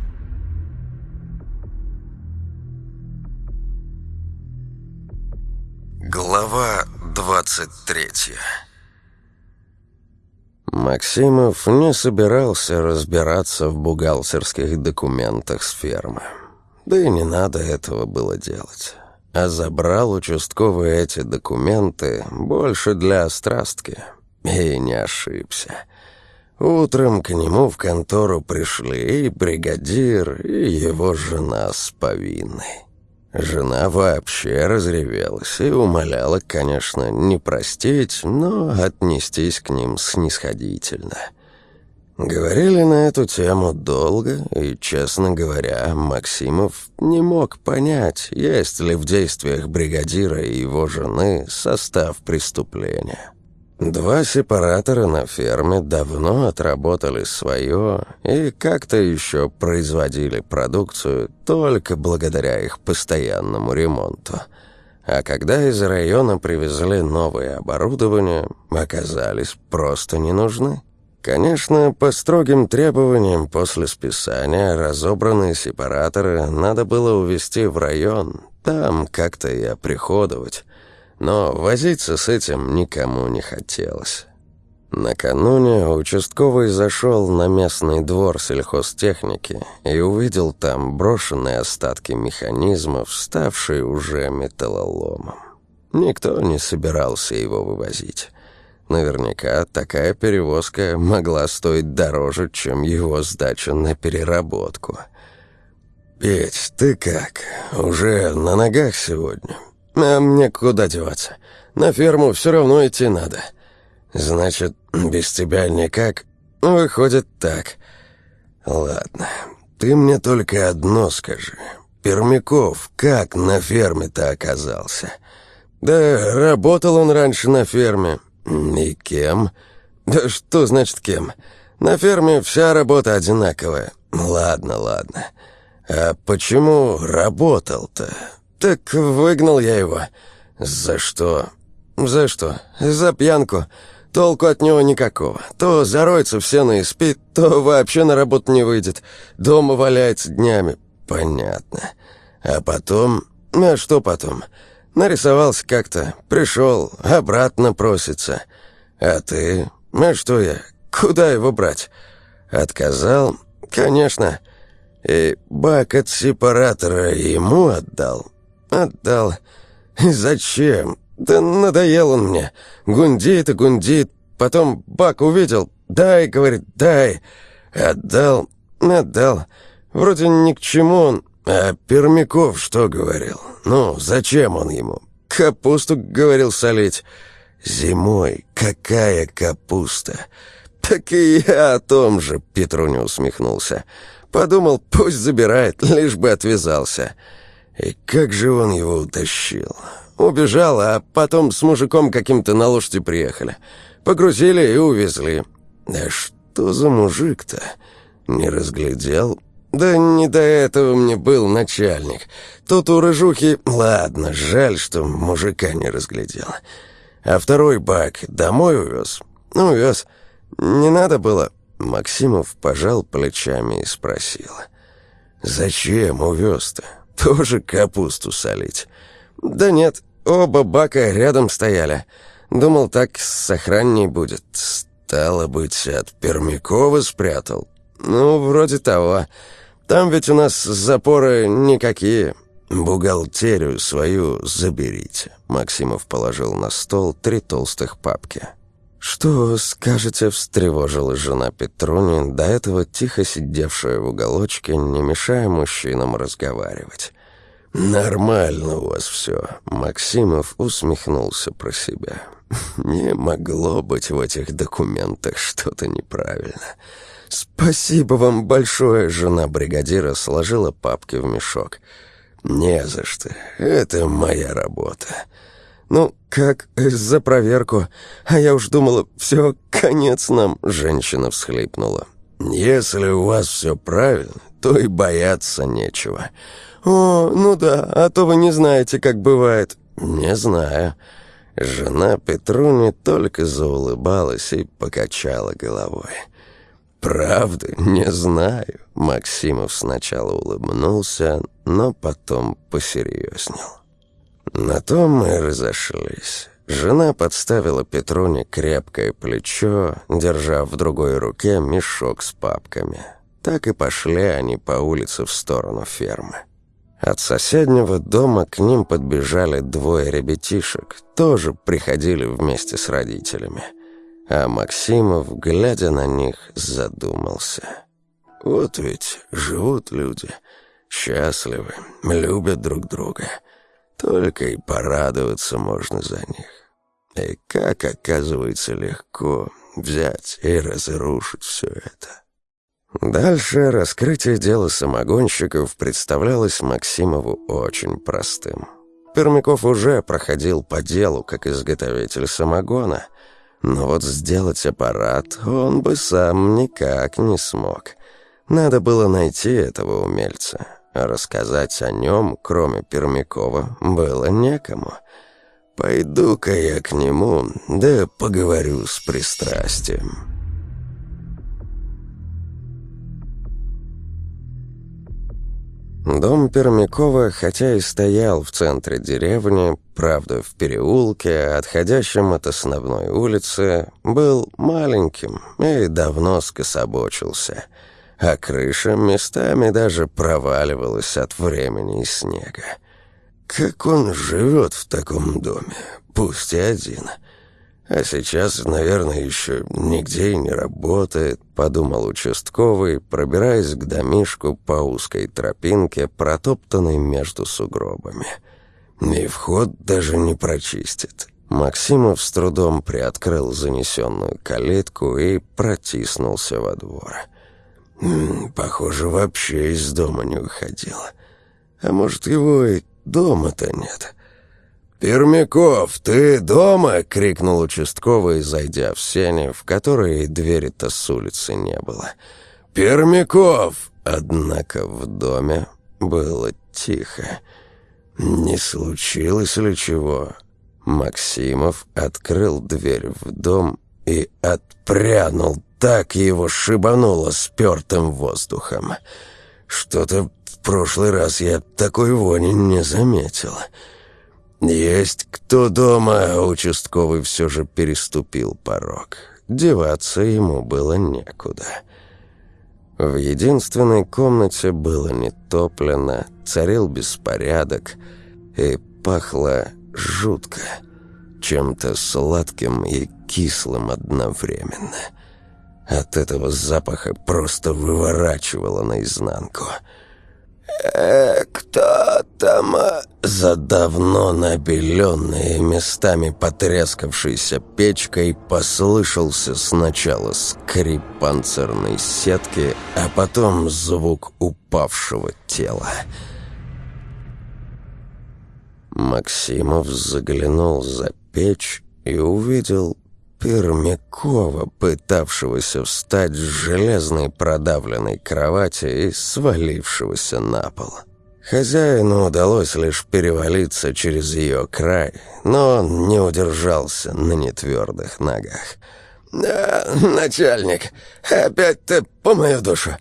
Глава двадцать третья Максимов не собирался разбираться в бухгалтерских документах с фермы. Да и не надо этого было делать. А забрал участковый эти документы больше для острастки. И не ошибся. Утром к нему в контору пришли и бригадир, и его жена с повинной. Жена вообще разревелась и умоляла, конечно, не простить, но отнестись к ним снисходительно. Говорили на эту тему долго, и, честно говоря, Максимов не мог понять, есть ли в действиях бригадира и его жены состав преступления. Два сепаратора на ферме давно отработали свое и как-то еще производили продукцию только благодаря их постоянному ремонту. А когда из района привезли новое оборудование, оказались просто не нужны. Конечно, по строгим требованиям после списания разобранные сепараторы надо было увезти в район, там как-то и оприходовать но возиться с этим никому не хотелось. Накануне участковый зашел на местный двор сельхозтехники и увидел там брошенные остатки механизмов, ставшие уже металлоломом. Никто не собирался его вывозить. Наверняка такая перевозка могла стоить дороже, чем его сдача на переработку. «Петь, ты как? Уже на ногах сегодня?» А мне куда деваться? На ферму все равно идти надо. Значит, без тебя никак? Выходит так. Ладно, ты мне только одно скажи. Пермяков как на ферме-то оказался? Да работал он раньше на ферме. И кем? Да что значит кем? На ферме вся работа одинаковая. Ладно, ладно. А почему работал-то? «Так выгнал я его». «За что?» «За что? За пьянку. Толку от него никакого. То зароется в сено и спит, то вообще на работу не выйдет. Дома валяется днями». «Понятно. А потом...» «А что потом?» «Нарисовался как-то, пришел, обратно просится. А ты? А что я? Куда его брать?» «Отказал?» «Конечно. И бак от сепаратора ему отдал?» «Отдал. Зачем? Да надоел он мне. Гундит и гундит. Потом бак увидел. Дай, говорит, дай. Отдал. Отдал. Вроде ни к чему он. А Пермяков что говорил? Ну, зачем он ему? Капусту, говорил, солить. Зимой какая капуста? Так и я о том же, Петруня усмехнулся. Подумал, пусть забирает, лишь бы отвязался. И как же он его утащил? Убежал, а потом с мужиком каким-то на лошади приехали. Погрузили и увезли. Да что за мужик-то? Не разглядел? Да не до этого мне был начальник. Тут у рыжухи... Ладно, жаль, что мужика не разглядел. А второй бак домой увез. «Увез. Не надо было?» Максимов пожал плечами и спросил. «Зачем увез-то? Тоже капусту солить?» «Да нет, оба бака рядом стояли. Думал, так сохранней будет. Стало быть, от Пермякова спрятал?» «Ну, вроде того. Там ведь у нас запоры никакие». «Бухгалтерию свою заберите», — Максимов положил на стол три толстых папки. «Что скажете?» — встревожилась жена Петруни, до этого тихо сидевшая в уголочке, не мешая мужчинам разговаривать. «Нормально у вас все», — Максимов усмехнулся про себя. «Не могло быть в этих документах что-то неправильно». «Спасибо вам большое», — жена бригадира сложила папки в мешок. «Не за что. Это моя работа». «Ну, как за проверку? А я уж думала, все, конец нам», — женщина всхлипнула. «Если у вас все правильно, то и бояться нечего». «О, ну да, а то вы не знаете, как бывает». «Не знаю». Жена Петруни только заулыбалась и покачала головой. «Правда, не знаю». Максимов сначала улыбнулся, но потом посерьезнел. На том мы разошлись. Жена подставила Петруне крепкое плечо, держа в другой руке мешок с папками. Так и пошли они по улице в сторону фермы. От соседнего дома к ним подбежали двое ребятишек, тоже приходили вместе с родителями. А Максимов, глядя на них, задумался. «Вот ведь живут люди, счастливы, любят друг друга». Только и порадоваться можно за них. И как, оказывается, легко взять и разрушить все это. Дальше раскрытие дела самогонщиков представлялось Максимову очень простым. Пермяков уже проходил по делу как изготовитель самогона, но вот сделать аппарат он бы сам никак не смог. Надо было найти этого умельца, рассказать о нем, кроме Пермякова, было некому. Пойду-ка я к нему, да поговорю с пристрастием. Дом Пермякова, хотя и стоял в центре деревни, правда, в переулке, отходящем от основной улицы, был маленьким и давно скособочился – а крыша местами даже проваливалась от времени и снега. Как он живет в таком доме, пусть и один. А сейчас, наверное, еще нигде и не работает, подумал участковый, пробираясь к домишку по узкой тропинке, протоптанной между сугробами. И вход даже не прочистит. Максимов с трудом приоткрыл занесенную калитку и протиснулся во двор. Похоже, вообще из дома не выходил. А может, его и дома-то нет. «Пермяков, ты дома?» — крикнул участковый, зайдя в сене, в которой двери-то с улицы не было. «Пермяков!» Однако в доме было тихо. Не случилось ли чего? Максимов открыл дверь в дом и отпрянул так его шибануло спертым воздухом. Что-то в прошлый раз я такой вони не заметил. Есть кто дома, участковый все же переступил порог. Деваться ему было некуда. В единственной комнате было нетоплено, царил беспорядок и пахло жутко, чем-то сладким и кислым одновременно — от этого запаха просто выворачивало наизнанку. «Э, кто там?» За давно набеленной местами потрескавшейся печкой послышался сначала скрип панцирной сетки, а потом звук упавшего тела. Максимов заглянул за печь и увидел Пермякова, пытавшегося встать с железной продавленной кровати и свалившегося на пол. Хозяину удалось лишь перевалиться через ее край, но он не удержался на нетвердых ногах. «Да, начальник, опять ты по мою душу.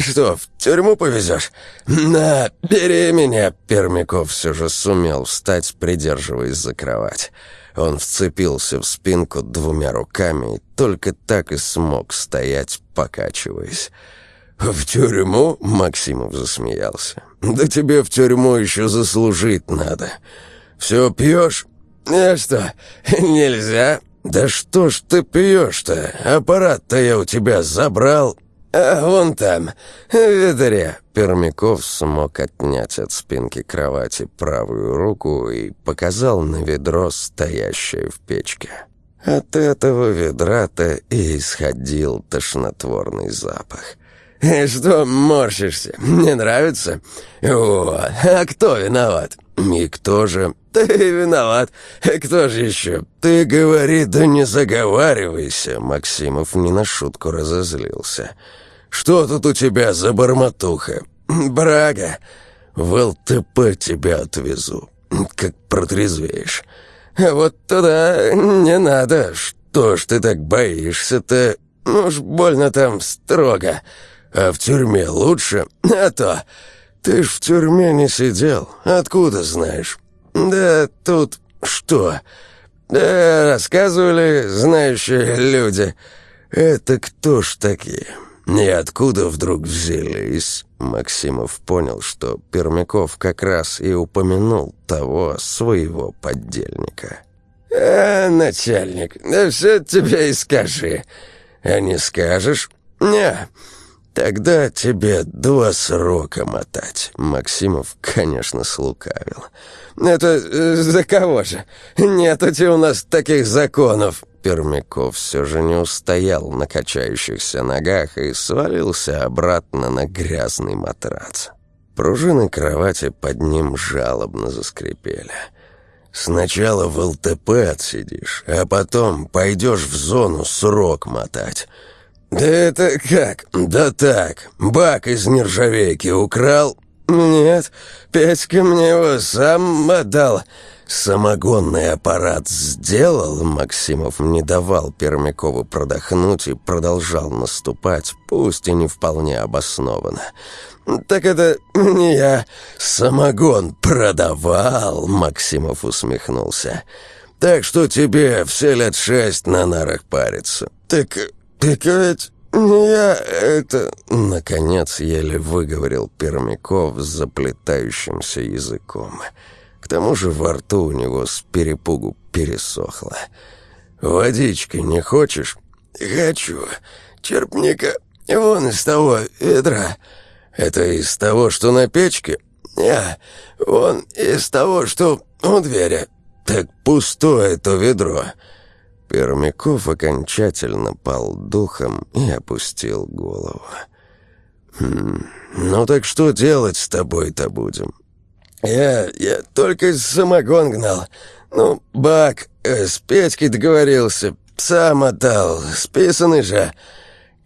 Что, в тюрьму повезешь? На, бери меня!» Пермяков все же сумел встать, придерживаясь за кровать. Он вцепился в спинку двумя руками и только так и смог стоять, покачиваясь. «В тюрьму?» — Максимов засмеялся. «Да тебе в тюрьму еще заслужить надо. Все пьешь?» «А что, нельзя?» «Да что ж ты пьешь-то? Аппарат-то я у тебя забрал». «А вон там, в ведре». Пермяков смог отнять от спинки кровати правую руку и показал на ведро, стоящее в печке. От этого ведра-то и исходил тошнотворный запах. «Что морщишься? Не нравится? Вот. А кто виноват?» «И кто же?» «Ты виноват. Кто же еще?» «Ты говори, да не заговаривайся!» Максимов не на шутку разозлился. «Что тут у тебя за бормотуха?» «Брага. В ЛТП тебя отвезу, как протрезвеешь». «Вот туда не надо. Что ж ты так боишься-то? Уж больно там строго. А в тюрьме лучше? А то...» «Ты ж в тюрьме не сидел. Откуда знаешь?» «Да тут что?» «Да рассказывали знающие люди. Это кто ж такие?» «И откуда вдруг взялись?» Максимов понял, что Пермяков как раз и упомянул того своего поддельника. «А, начальник, да все тебе и скажи. А не скажешь? Не, «Тогда тебе два срока мотать». Максимов, конечно, слукавил. «Это э, за кого же? Нет у нас таких законов». Пермяков все же не устоял на качающихся ногах и свалился обратно на грязный матрац. Пружины кровати под ним жалобно заскрипели. «Сначала в ЛТП отсидишь, а потом пойдешь в зону срок мотать». «Да это как?» «Да так, бак из нержавейки украл?» «Нет, Петька мне его сам отдал». «Самогонный аппарат сделал?» Максимов не давал Пермякову продохнуть и продолжал наступать, пусть и не вполне обоснованно. «Так это не я. Самогон продавал?» Максимов усмехнулся. «Так что тебе все лет шесть на нарах париться. Так «Так ведь я это...» Наконец еле выговорил Пермяков с заплетающимся языком. К тому же во рту у него с перепугу пересохло. «Водички не хочешь?» «Хочу. Черпника вон из того ведра». «Это из того, что на печке?» «Не, вон из того, что у двери». «Так пустое то ведро». Пермяков окончательно пал духом и опустил голову. «Хм, ну так что делать с тобой-то будем?» «Я... я только самогон гнал. Ну, бак, э, с Петькой договорился, сам отдал, списанный же.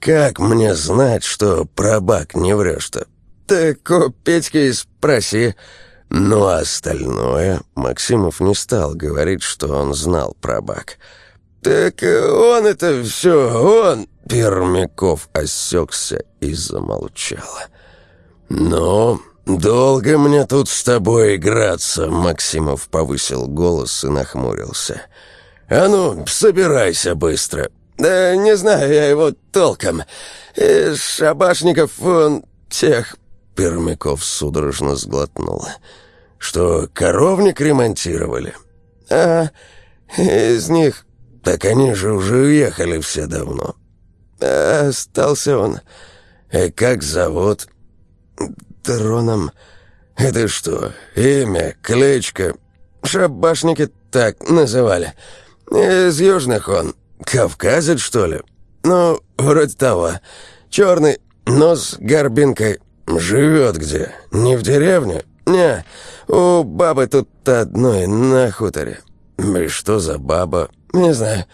Как мне знать, что про бак не врешь-то? Так у Петьки спроси». Ну, а остальное Максимов не стал говорить, что он знал про бак. «Бак». «Так он это все, он...» Пермяков осекся и замолчал. «Ну, долго мне тут с тобой играться?» Максимов повысил голос и нахмурился. «А ну, собирайся быстро». «Да не знаю я его толком. И шабашников он тех...» Пермяков судорожно сглотнул. «Что, коровник ремонтировали?» «А, из них «Так они же уже уехали все давно». А «Остался он. И как зовут?» «Дроном». «Это что, имя, кличка?» «Шабашники так называли. Из южных он. Кавказец, что ли?» «Ну, вроде того. Черный, нос горбинкой. Живет где? Не в деревне?» «Не, у бабы тут одной на хуторе». «И что за баба?» «Не знаю.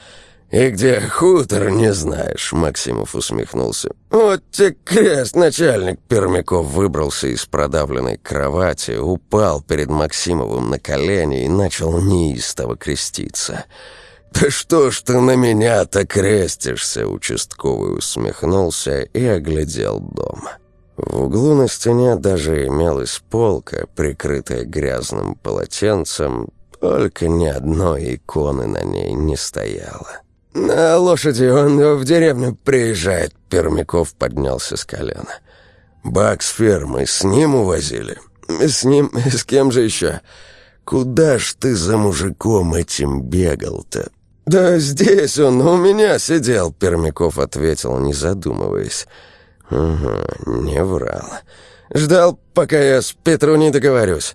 И где хутор, не знаешь», — Максимов усмехнулся. «Вот те крест, начальник!» Пермяков выбрался из продавленной кровати, упал перед Максимовым на колени и начал неистово креститься. «Да что ж ты на меня так крестишься?» Участковый усмехнулся и оглядел дом. В углу на стене даже имелась полка, прикрытая грязным полотенцем, только ни одной иконы на ней не стояло. «На лошади он в деревню приезжает», — Пермяков поднялся с колена. «Бак с фермы с ним увозили?» «С ним? С кем же еще?» «Куда ж ты за мужиком этим бегал-то?» «Да здесь он, у меня сидел», — Пермяков ответил, не задумываясь. «Угу, не врал. Ждал, пока я с Петру не договорюсь».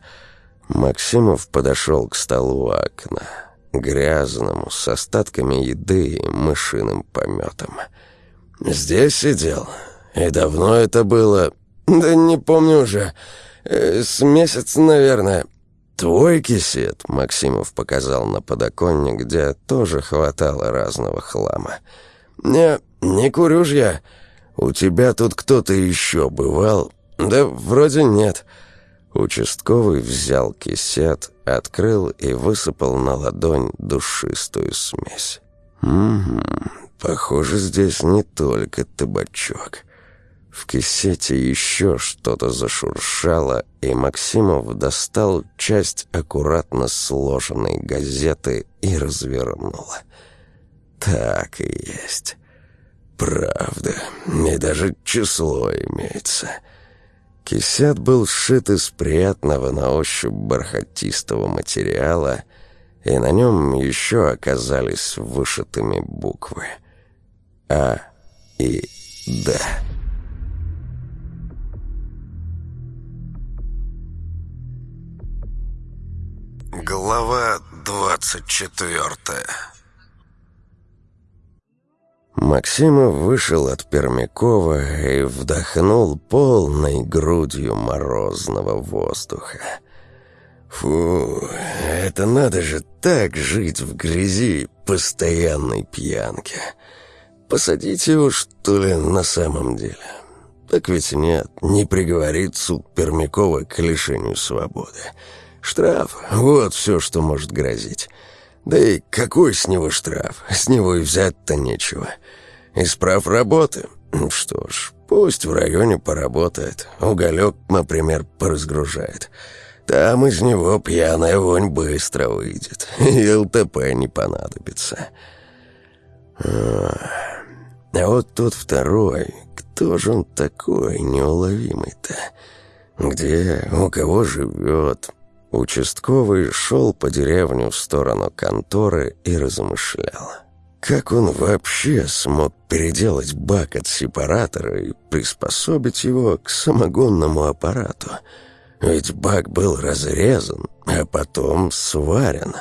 Максимов подошел к столу окна, грязному, с остатками еды и мышиным пометом. «Здесь сидел. И давно это было?» «Да не помню уже. Э, с месяц, наверное». «Твой кисет», — Максимов показал на подоконник, где тоже хватало разного хлама. «Не, не курю ж я. У тебя тут кто-то еще бывал?» «Да вроде нет». Участковый взял кисет, открыл и высыпал на ладонь душистую смесь. «Угу, похоже, здесь не только табачок». В кисете еще что-то зашуршало, и Максимов достал часть аккуратно сложенной газеты и развернул. Так и есть. Правда, и даже число имеется. Кисет был сшит из приятного на ощупь бархатистого материала, и на нем еще оказались вышитыми буквы «А» и «Д». Глава двадцать четвертая Максимов вышел от Пермякова и вдохнул полной грудью морозного воздуха. Фу, это надо же так жить в грязи постоянной пьянке. Посадить его, что ли, на самом деле? Так ведь нет, не приговорит суд Пермякова к лишению свободы. Штраф — вот все, что может грозить. Да и какой с него штраф? С него и взять-то нечего. Из прав работы? Что ж, пусть в районе поработает. Уголек, например, поразгружает. Там из него пьяная вонь быстро выйдет. И ЛТП не понадобится. А, а вот тот второй, кто же он такой неуловимый-то? Где, у кого живет? Участковый шел по деревню в сторону конторы и размышлял. Как он вообще смог переделать бак от сепаратора и приспособить его к самогонному аппарату? Ведь бак был разрезан, а потом сварен.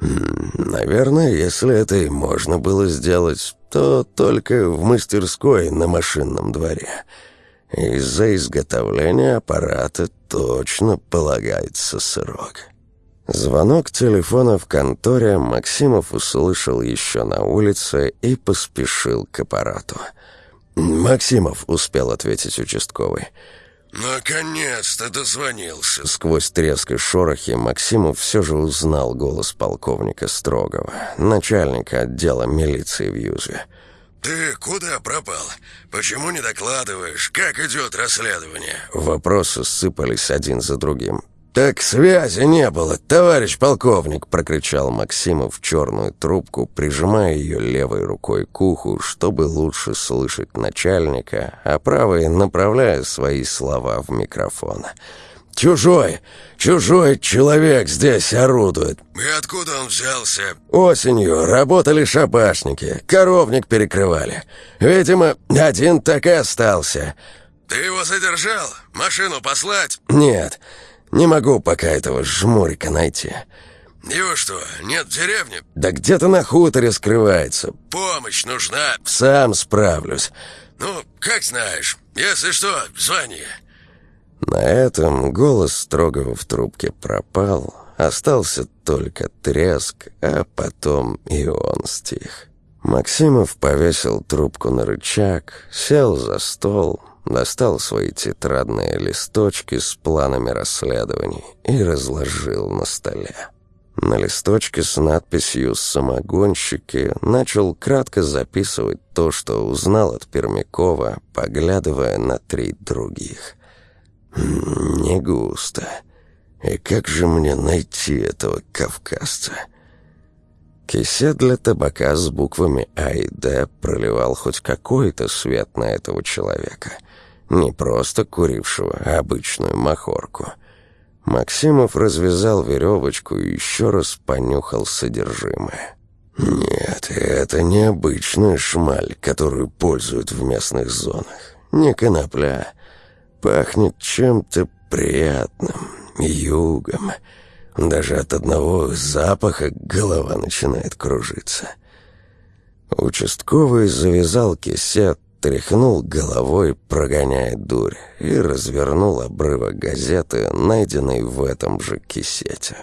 Наверное, если это и можно было сделать, то только в мастерской на машинном дворе – из-за изготовления аппарата точно полагается срок. Звонок телефона в конторе Максимов услышал еще на улице и поспешил к аппарату. «Максимов», — успел ответить участковый. «Наконец-то дозвонился!» Сквозь треск и шорохи Максимов все же узнал голос полковника Строгова, начальника отдела милиции в Юзе. «Ты куда пропал? Почему не докладываешь? Как идет расследование?» Вопросы сыпались один за другим. «Так связи не было, товарищ полковник!» — прокричал Максимов в черную трубку, прижимая ее левой рукой к уху, чтобы лучше слышать начальника, а правой направляя свои слова в микрофон. «Так Чужой, чужой человек здесь орудует. И откуда он взялся? Осенью работали шабашники, коровник перекрывали. Видимо, один так и остался. Ты его задержал? Машину послать? Нет, не могу пока этого жмурика найти. Его что, нет в деревне? Да где-то на хуторе скрывается. Помощь нужна. Сам справлюсь. Ну, как знаешь. Если что, звони. На этом голос строгого в трубке пропал, остался только треск, а потом и он стих. Максимов повесил трубку на рычаг, сел за стол, достал свои тетрадные листочки с планами расследований и разложил на столе. На листочке с надписью «Самогонщики» начал кратко записывать то, что узнал от Пермякова, поглядывая на три других. «Не густо. И как же мне найти этого кавказца?» Кисет для табака с буквами «А» и «Д» проливал хоть какой-то свет на этого человека. Не просто курившего обычную махорку — Максимов развязал веревочку и еще раз понюхал содержимое. «Нет, это необычная шмаль, которую пользуют в местных зонах. Не конопля. Пахнет чем-то приятным, югом. Даже от одного запаха голова начинает кружиться». Участковый завязал кисет, тряхнул головой, прогоняя дурь, и развернул обрывок газеты, найденной в этом же кисете.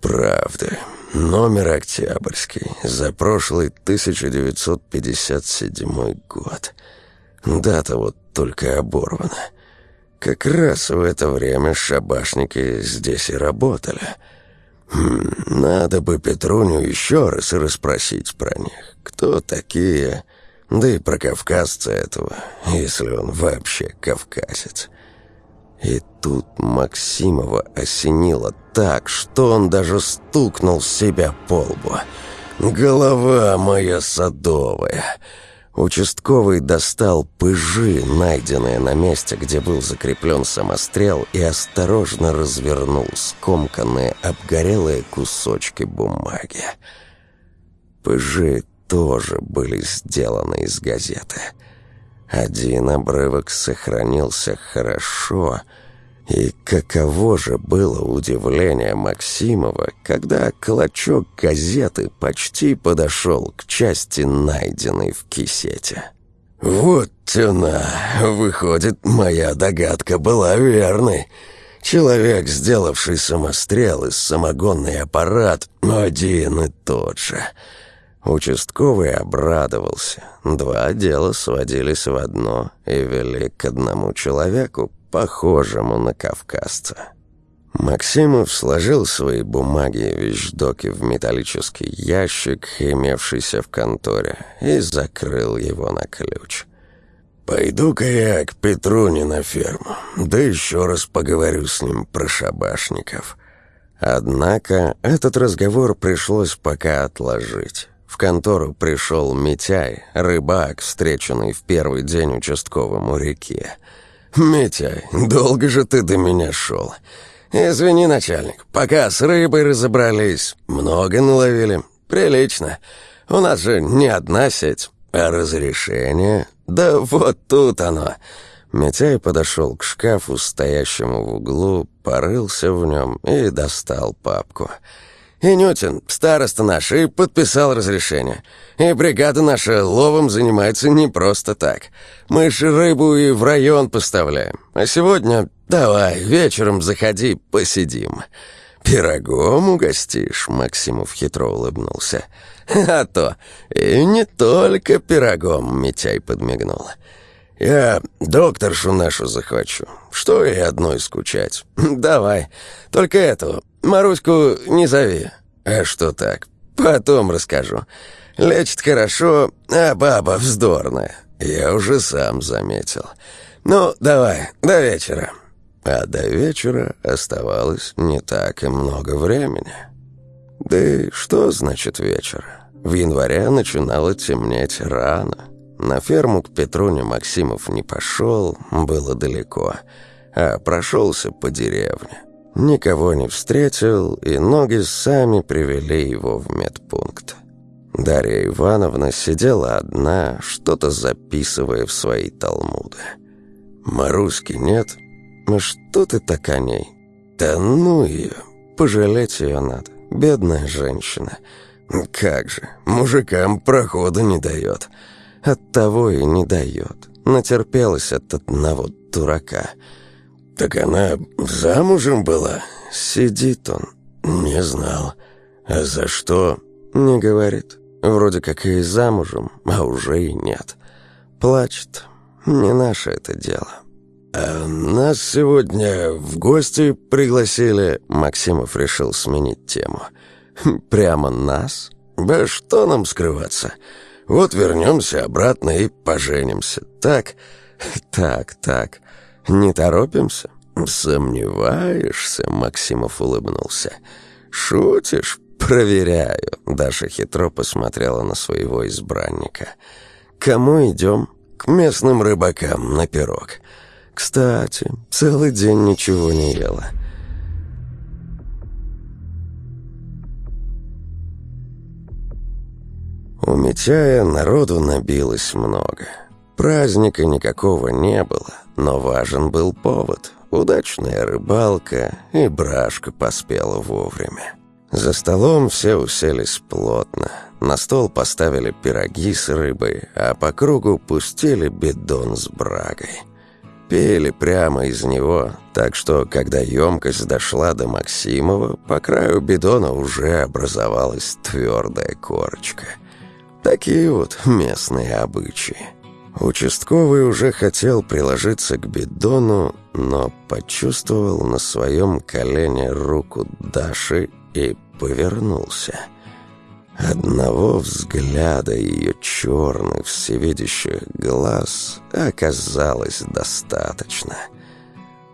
«Правда. Номер Октябрьский. За прошлый 1957 год. Дата вот только оборвана. Как раз в это время шабашники здесь и работали. Хм, надо бы Петруню еще раз расспросить про них. Кто такие...» Да и про кавказца этого, если он вообще кавказец. И тут Максимова осенило так, что он даже стукнул себя по лбу. «Голова моя садовая!» Участковый достал пыжи, найденные на месте, где был закреплен самострел, и осторожно развернул скомканные обгорелые кусочки бумаги. Пыжи тоже были сделаны из газеты. Один обрывок сохранился хорошо, и каково же было удивление Максимова, когда клочок газеты почти подошел к части, найденной в кисете. «Вот она! Выходит, моя догадка была верной!» Человек, сделавший самострел и самогонный аппарат, один и тот же — Участковый обрадовался. Два дела сводились в одно и вели к одному человеку, похожему на кавказца. Максимов сложил свои бумаги и вещдоки в металлический ящик, имевшийся в конторе, и закрыл его на ключ. «Пойду-ка я к Петруне на ферму, да еще раз поговорю с ним про шабашников». Однако этот разговор пришлось пока отложить. В контору пришел Митяй, рыбак, встреченный в первый день участковым у реки. «Митяй, долго же ты до меня шел?» «Извини, начальник, пока с рыбой разобрались. Много наловили. Прилично. У нас же не одна сеть. А разрешение? Да вот тут оно». Митяй подошел к шкафу, стоящему в углу, порылся в нем и достал папку. «Папку». Инютин, староста наш, и подписал разрешение. И бригада наша ловом занимается не просто так. Мы ж рыбу и в район поставляем. А сегодня давай, вечером заходи, посидим. Пирогом угостишь, Максимов хитро улыбнулся. А то, и не только пирогом, Митяй подмигнул. Я докторшу нашу захвачу. Что ей одной скучать? Давай, только этого, Маруську не зови. А что так? Потом расскажу. Лечит хорошо, а баба вздорная. Я уже сам заметил. Ну, давай, до вечера. А до вечера оставалось не так и много времени. Да и что значит вечер? В январе начинало темнеть рано. На ферму к Петруне Максимов не пошел, было далеко, а прошелся по деревне. Никого не встретил, и ноги сами привели его в медпункт. Дарья Ивановна сидела одна, что-то записывая в свои талмуды. «Маруськи нет? Ну что ты так о ней?» «Да ну ее! Пожалеть ее надо. Бедная женщина. Как же, мужикам прохода не дает. Оттого и не дает. Натерпелась от одного дурака». «Так она замужем была?» «Сидит он». «Не знал. А за что?» «Не говорит. Вроде как и замужем, а уже и нет. Плачет. Не наше это дело». А нас сегодня в гости пригласили...» Максимов решил сменить тему. «Прямо нас? Да что нам скрываться? Вот вернемся обратно и поженимся. Так, так, так. Не торопимся?» «Сомневаешься?» — Максимов улыбнулся. «Шутишь? Проверяю». Даша хитро посмотрела на своего избранника. «Кому идем?» «К местным рыбакам на пирог». «Кстати, целый день ничего не ела». У Митяя народу набилось много. Праздника никакого не было, но важен был повод. Удачная рыбалка, и брашка поспела вовремя. За столом все уселись плотно. На стол поставили пироги с рыбой, а по кругу пустили бидон с брагой. Пели прямо из него, так что, когда емкость дошла до Максимова, по краю бидона уже образовалась твердая корочка. Такие вот местные обычаи. Участковый уже хотел приложиться к бидону, но почувствовал на своем колене руку Даши и повернулся. Одного взгляда ее черных всевидящих глаз оказалось достаточно.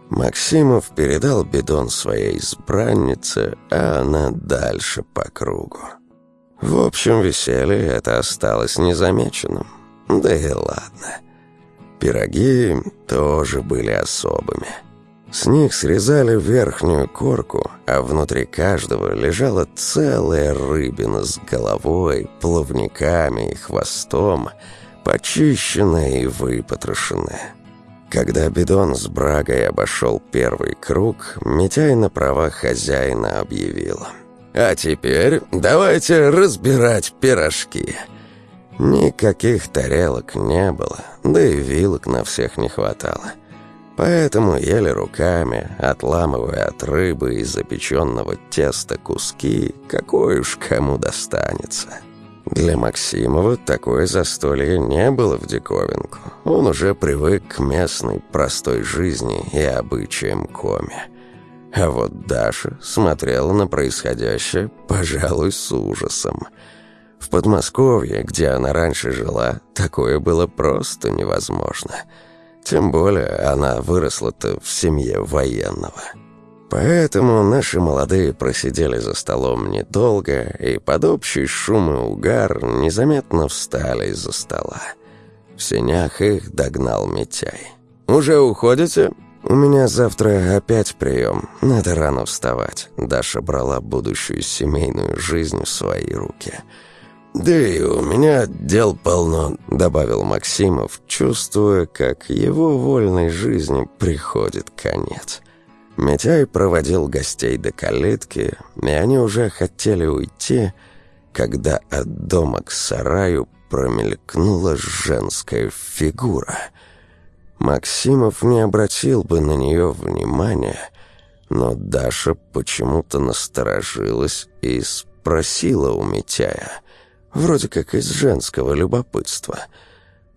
Максимов передал бидон своей избраннице, а она дальше по кругу. В общем, веселье это осталось незамеченным. Да и ладно. Пироги тоже были особыми. С них срезали верхнюю корку, а внутри каждого лежала целая рыбина с головой, плавниками и хвостом, почищенная и выпотрошенная. Когда бидон с брагой обошел первый круг, Митяй на правах хозяина объявил. «А теперь давайте разбирать пирожки». Никаких тарелок не было, да и вилок на всех не хватало. Поэтому ели руками, отламывая от рыбы и запеченного теста куски, какой уж кому достанется. Для Максимова такое застолье не было в диковинку. Он уже привык к местной простой жизни и обычаям коми. А вот Даша смотрела на происходящее, пожалуй, с ужасом – в Подмосковье, где она раньше жила, такое было просто невозможно. Тем более она выросла-то в семье военного. Поэтому наши молодые просидели за столом недолго, и под общий шум и угар незаметно встали из-за стола. В сенях их догнал Митяй. «Уже уходите?» «У меня завтра опять прием. Надо рано вставать». Даша брала будущую семейную жизнь в свои руки – «Да и у меня дел полно», — добавил Максимов, чувствуя, как его вольной жизни приходит конец. Митяй проводил гостей до калитки, и они уже хотели уйти, когда от дома к сараю промелькнула женская фигура. Максимов не обратил бы на нее внимания, но Даша почему-то насторожилась и спросила у Митяя — Вроде как из женского любопытства.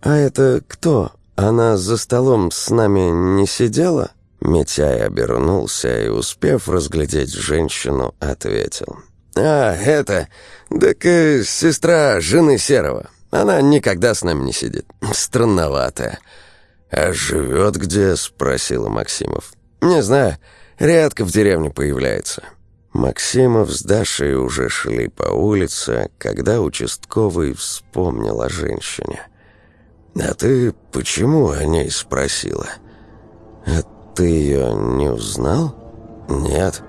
«А это кто? Она за столом с нами не сидела?» Митяй обернулся и, успев разглядеть женщину, ответил. «А, это... Так э, сестра жены Серого. Она никогда с нами не сидит. Странноватая». «А живет где?» — спросила Максимов. «Не знаю. Редко в деревне появляется». Максимов с Дашей уже шли по улице, когда участковый вспомнил о женщине. «А ты почему о ней спросила?» «А ты ее не узнал?» «Нет».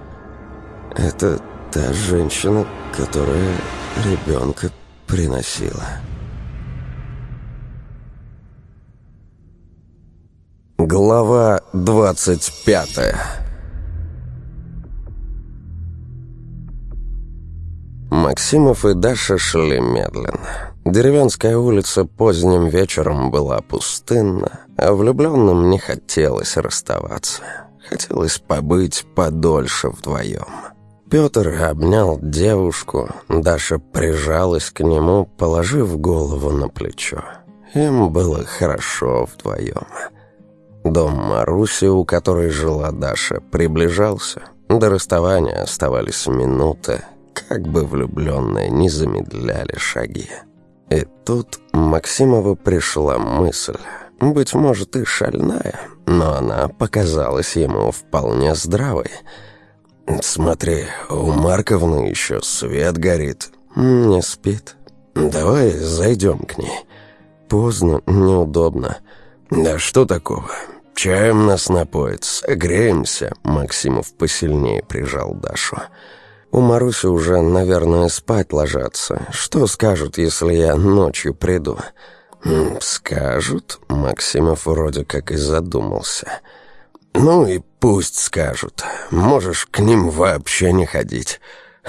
«Это та женщина, которая ребенка приносила». Глава двадцать пятая Максимов и Даша шли медленно. Деревенская улица поздним вечером была пустынна, а влюбленным не хотелось расставаться. Хотелось побыть подольше вдвоем. Петр обнял девушку, Даша прижалась к нему, положив голову на плечо. Им было хорошо вдвоем. Дом Маруси, у которой жила Даша, приближался. До расставания оставались минуты, как бы влюбленные не замедляли шаги. И тут Максимову пришла мысль, быть может и шальная, но она показалась ему вполне здравой. «Смотри, у Марковны еще свет горит». «Не спит». «Давай зайдем к ней». «Поздно, неудобно». «Да что такого? Чаем нас напоит, согреемся». Максимов посильнее прижал Дашу. «У Маруси уже, наверное, спать ложатся. Что скажут, если я ночью приду?» «Скажут?» Максимов вроде как и задумался. «Ну и пусть скажут. Можешь к ним вообще не ходить».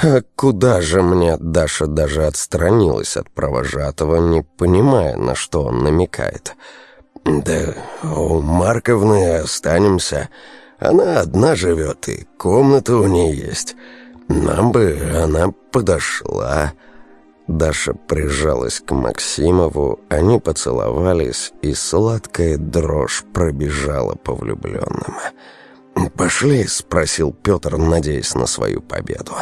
«А куда же мне?» Даша даже отстранилась от провожатого, не понимая, на что он намекает. «Да у Марковны останемся. Она одна живет, и комната у нее есть. Нам бы она подошла». Даша прижалась к Максимову, они поцеловались, и сладкая дрожь пробежала по влюбленным. «Пошли?» — спросил Петр, надеясь на свою победу.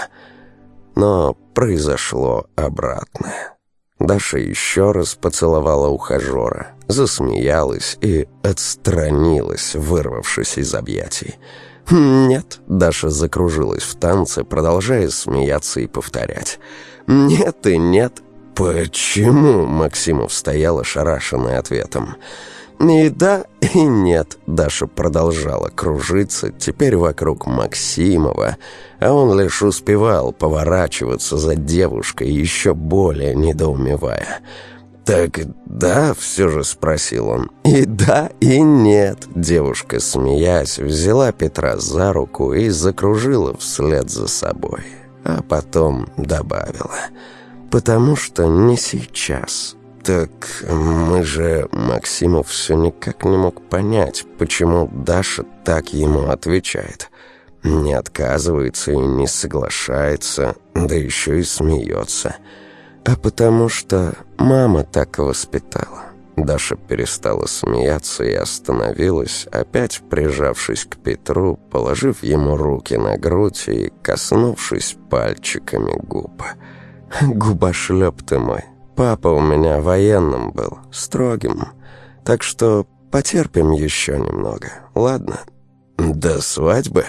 Но произошло обратное. Даша еще раз поцеловала ухажера, засмеялась и отстранилась, вырвавшись из объятий. «Нет», — Даша закружилась в танце, продолжая смеяться и повторять. «Нет и нет». «Почему?» — Максимов стоял ошарашенный ответом. «И да, и нет», — Даша продолжала кружиться, теперь вокруг Максимова, а он лишь успевал поворачиваться за девушкой, еще более недоумевая. «Так да?» — все же спросил он. «И да, и нет», — девушка, смеясь, взяла Петра за руку и закружила вслед за собой, а потом добавила. «Потому что не сейчас». «Так мы же...» Максимов все никак не мог понять, почему Даша так ему отвечает. Не отказывается и не соглашается, да еще и смеется. А потому что мама так воспитала. Даша перестала смеяться и остановилась, опять прижавшись к Петру, положив ему руки на грудь и коснувшись пальчиками губ. «Губошлеп ты мой, Папа у меня военным был, строгим. Так что потерпим еще немного, ладно? До свадьбы?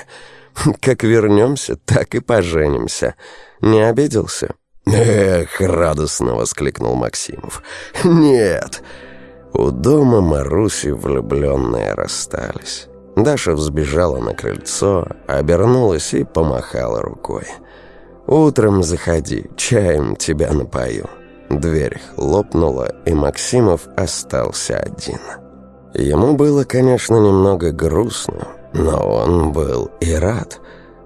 Как вернемся, так и поженимся. Не обиделся?» «Эх!» — радостно воскликнул Максимов. «Нет!» У дома Маруси влюбленные расстались. Даша взбежала на крыльцо, обернулась и помахала рукой. «Утром заходи, чаем тебя напою». Дверь хлопнула, и Максимов остался один. Ему было, конечно, немного грустно, но он был и рад.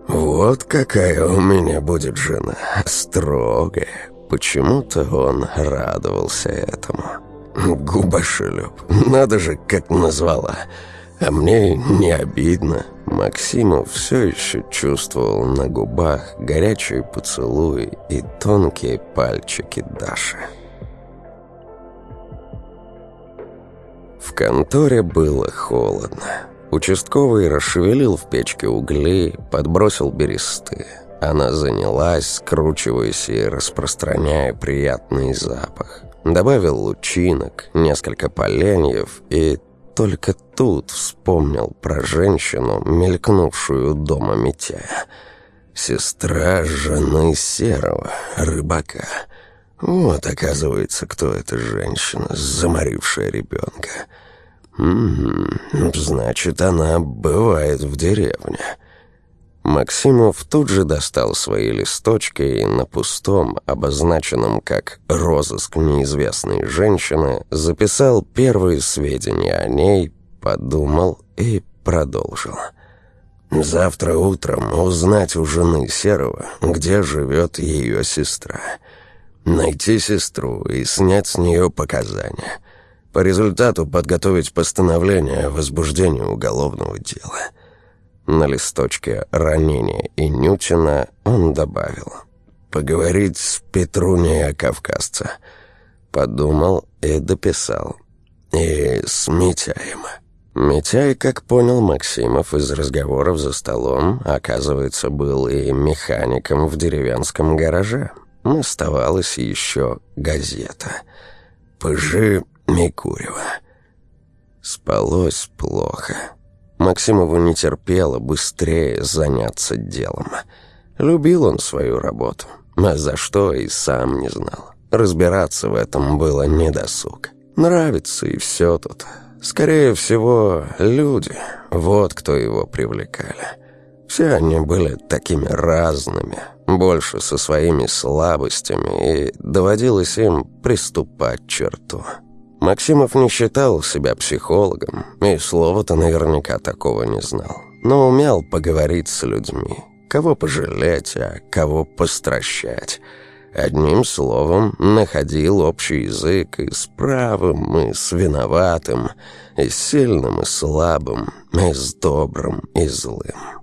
«Вот какая у меня будет жена, строгая». Почему-то он радовался этому. «Губошлеп, надо же, как назвала. А мне не обидно». Максимов все еще чувствовал на губах горячий поцелуй и тонкие пальчики Даши. В конторе было холодно. Участковый расшевелил в печке угли, подбросил бересты. Она занялась, скручиваясь и распространяя приятный запах. Добавил лучинок, несколько поленьев и только тут вспомнил про женщину, мелькнувшую дома Митяя. Сестра жены Серого, рыбака. Вот, оказывается, кто эта женщина, заморившая ребенка. Угу, значит, она бывает в деревне. Максимов тут же достал свои листочки и на пустом, обозначенном как «розыск неизвестной женщины», записал первые сведения о ней, подумал и продолжил. «Завтра утром узнать у жены Серого, где живет ее сестра. Найти сестру и снять с нее показания. По результату подготовить постановление о возбуждении уголовного дела». На листочке «Ранение и Нютина» он добавил «Поговорить с Петруней о кавказце». Подумал и дописал «И с Митяем». Митяй, как понял Максимов из разговоров за столом, оказывается, был и механиком в деревенском гараже. Оставалась еще газета. «Пыжи Микурева». Спалось плохо. Максимову не терпело быстрее заняться делом. Любил он свою работу, а за что и сам не знал. Разбираться в этом было недосуг. Нравится и все тут. Скорее всего, люди. Вот кто его привлекали. Все они были такими разными, больше со своими слабостями, и доводилось им приступать к черту. Максимов не считал себя психологом, и слова-то наверняка такого не знал, но умел поговорить с людьми, кого пожалеть, а кого постращать – Одним словом, находил общий язык и с правым, и с виноватым, и с сильным, и слабым, и с добрым, и злым.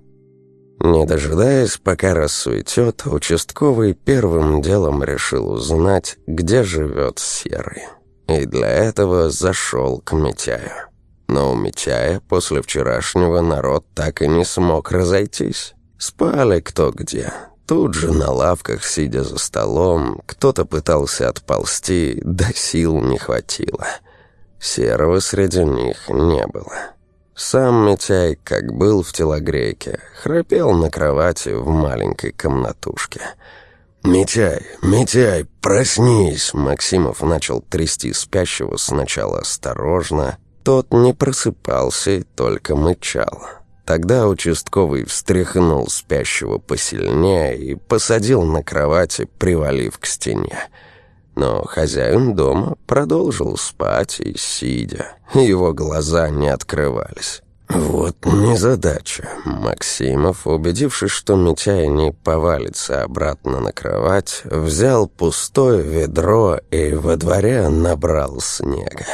Не дожидаясь, пока рассветет, участковый первым делом решил узнать, где живет Серый. И для этого зашел к Митяю. Но у Митяя после вчерашнего народ так и не смог разойтись. Спали кто где, Тут же на лавках, сидя за столом, кто-то пытался отползти, да сил не хватило. Серого среди них не было. Сам Митяй, как был в телогрейке, храпел на кровати в маленькой комнатушке. «Митяй, Митяй, проснись!» Максимов начал трясти спящего сначала осторожно. Тот не просыпался и только мычал. Тогда участковый встряхнул спящего посильнее и посадил на кровати, привалив к стене. Но хозяин дома продолжил спать и сидя. Его глаза не открывались. Вот незадача. Максимов, убедившись, что Митяй не повалится обратно на кровать, взял пустое ведро и во дворе набрал снега.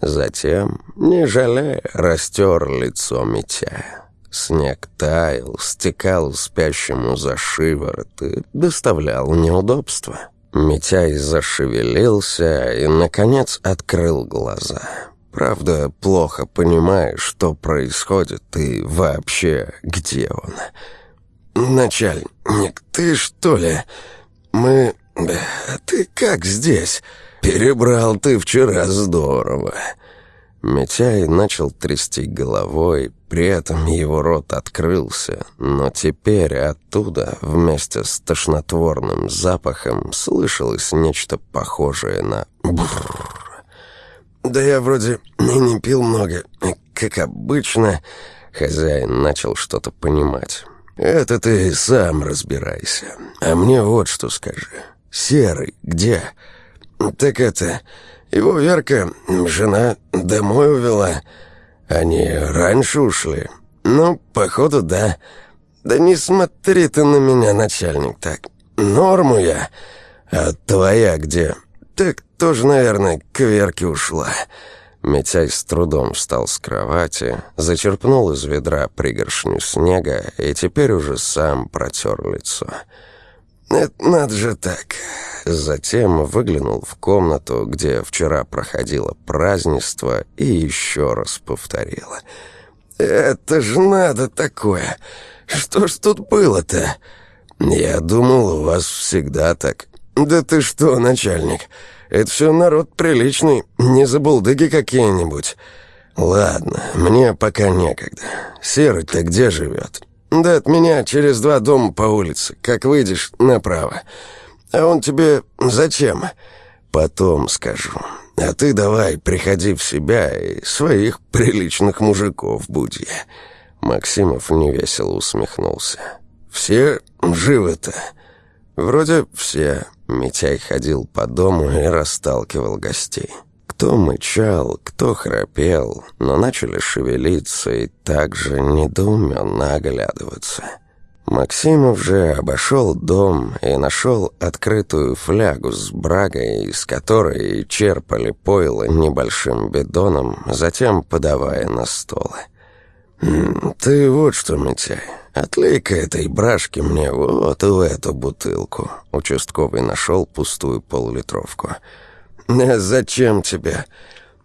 Затем, не жалея, растер лицо Митяя. Снег таял, стекал спящему за шиворот и доставлял неудобства. Митяй зашевелился и, наконец, открыл глаза. Правда, плохо понимая, что происходит и вообще где он. «Начальник, ты что ли? Мы... Ты как здесь?» «Перебрал ты вчера здорово». Митяй начал трясти головой, при этом его рот открылся, но теперь оттуда, вместе с тошнотворным запахом, слышалось нечто похожее на «брррр». «Да я вроде и не пил много, как обычно». Хозяин начал что-то понимать. «Это ты сам разбирайся. А мне вот что скажи. Серый где?» «Так это... Его Верка, жена, домой увела. Они раньше ушли. Ну, походу, да. Да не смотри ты на меня, начальник, так. Норму я. А твоя где? Так тоже, наверное, к Верке ушла». Митяй с трудом встал с кровати, зачерпнул из ведра пригоршню снега и теперь уже сам протер лицо. «Это надо же так. Затем выглянул в комнату, где вчера проходило празднество, и еще раз повторил. «Это ж надо такое! Что ж тут было-то?» «Я думал, у вас всегда так». «Да ты что, начальник, это все народ приличный, не забулдыги какие-нибудь». «Ладно, мне пока некогда. Серый-то где живет?» «Да от меня через два дома по улице, как выйдешь, направо». «А он тебе зачем?» «Потом скажу. А ты давай приходи в себя и своих приличных мужиков буди». Максимов невесело усмехнулся. «Все живы-то?» «Вроде все». Митяй ходил по дому и расталкивал гостей. Кто мычал, кто храпел, но начали шевелиться и также недоуменно оглядываться. Максимов же обошел дом и нашел открытую флягу с брагой, из которой черпали пойло небольшим бидоном, затем подавая на стол. «Ты вот что, Митяй, отлей-ка этой брашки мне вот в эту бутылку». Участковый нашел пустую полулитровку. «Зачем тебе?»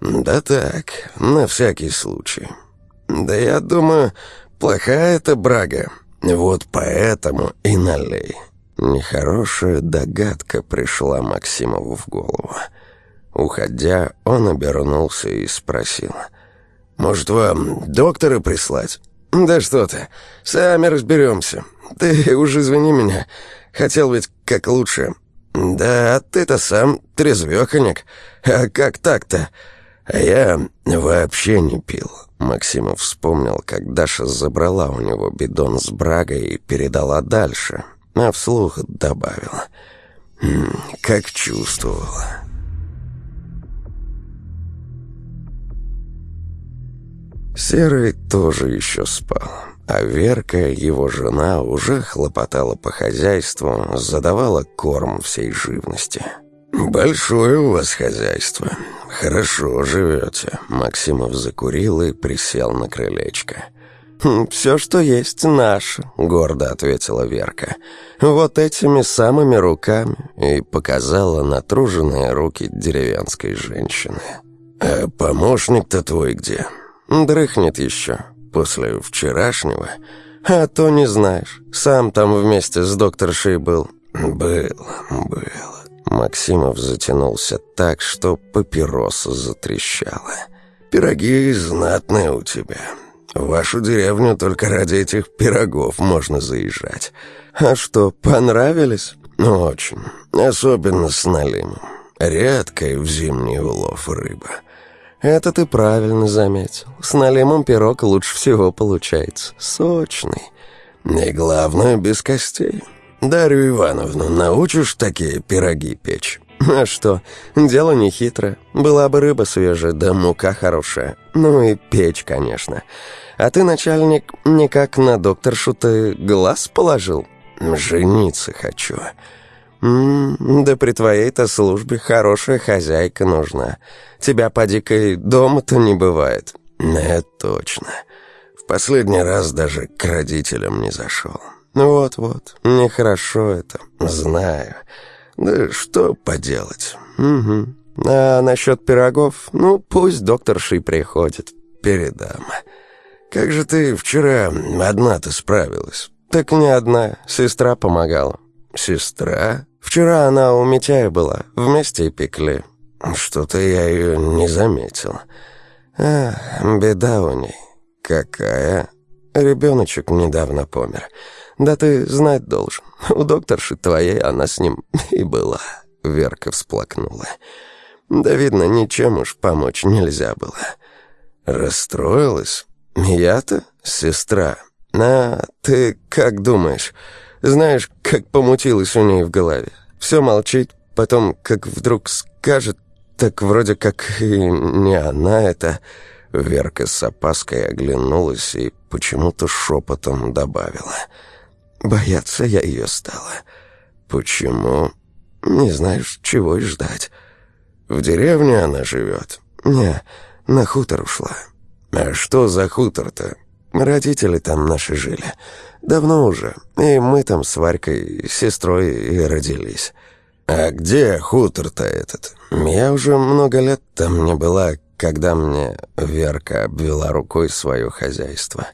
«Да так, на всякий случай. Да я думаю, плохая эта брага. Вот поэтому и налей». Нехорошая догадка пришла Максимову в голову. Уходя, он обернулся и спросил. «Может, вам доктора прислать?» «Да что ты, сами разберемся. Ты уж извини меня, хотел ведь как лучше». «Да, ты-то сам трезвеханик. А как так-то?» «А я вообще не пил». Максимов вспомнил, как Даша забрала у него бидон с брагой и передала дальше, а вслух добавил. «Как чувствовала». Серый тоже еще спал, а Верка, его жена, уже хлопотала по хозяйству, задавала корм всей живности. «Большое у вас хозяйство. Хорошо живете». Максимов закурил и присел на крылечко. «Хм, «Все, что есть, наше», — гордо ответила Верка. «Вот этими самыми руками» и показала натруженные руки деревенской женщины. «А помощник-то твой где?» «Дрыхнет еще. После вчерашнего. А то не знаешь. Сам там вместе с докторшей был». «Был, был». Максимов затянулся так, что папироса затрещала. «Пироги знатные у тебя. В вашу деревню только ради этих пирогов можно заезжать. А что, понравились?» «Очень. Особенно с налимом. Редкая в зимний улов рыба». «Это ты правильно заметил. С налимом пирог лучше всего получается. Сочный». «И главное, без костей». «Дарью Ивановну научишь такие пироги печь?» «А что, дело не хитрое. Была бы рыба свежая, да мука хорошая. Ну и печь, конечно. А ты, начальник, никак на докторшу ты глаз положил?» «Жениться хочу». «М -м, да при твоей-то службе хорошая хозяйка нужна. Тебя, поди-ка, дома-то не бывает». «Это точно. В последний раз даже к родителям не зашел». «Вот-вот, нехорошо это, знаю. Да что поделать?» «Угу. А насчет пирогов, ну, пусть докторши приходит. Передам. Как же ты вчера одна-то справилась?» «Так не одна, сестра помогала». «Сестра?» «Вчера она у Митяя была, вместе пекли». «Что-то я ее не заметил». «А, беда у ней». «Какая?» «Ребеночек недавно помер». «Да ты знать должен. У докторши твоей она с ним и была». Верка всплакнула. «Да, видно, ничем уж помочь нельзя было». «Расстроилась?» «Я-то? Сестра. А ты как думаешь? Знаешь, как помутилась у ней в голове? Все молчит, потом, как вдруг скажет, так вроде как и не она это...» Верка с опаской оглянулась и почему-то шепотом добавила — Бояться я ее стала. Почему? Не знаешь, чего и ждать. В деревне она живет? Не, на хутор ушла. А что за хутор-то? Родители там наши жили. Давно уже. И мы там с Варькой, сестрой и родились. А где хутор-то этот? Я уже много лет там не была, когда мне Верка обвела рукой свое хозяйство.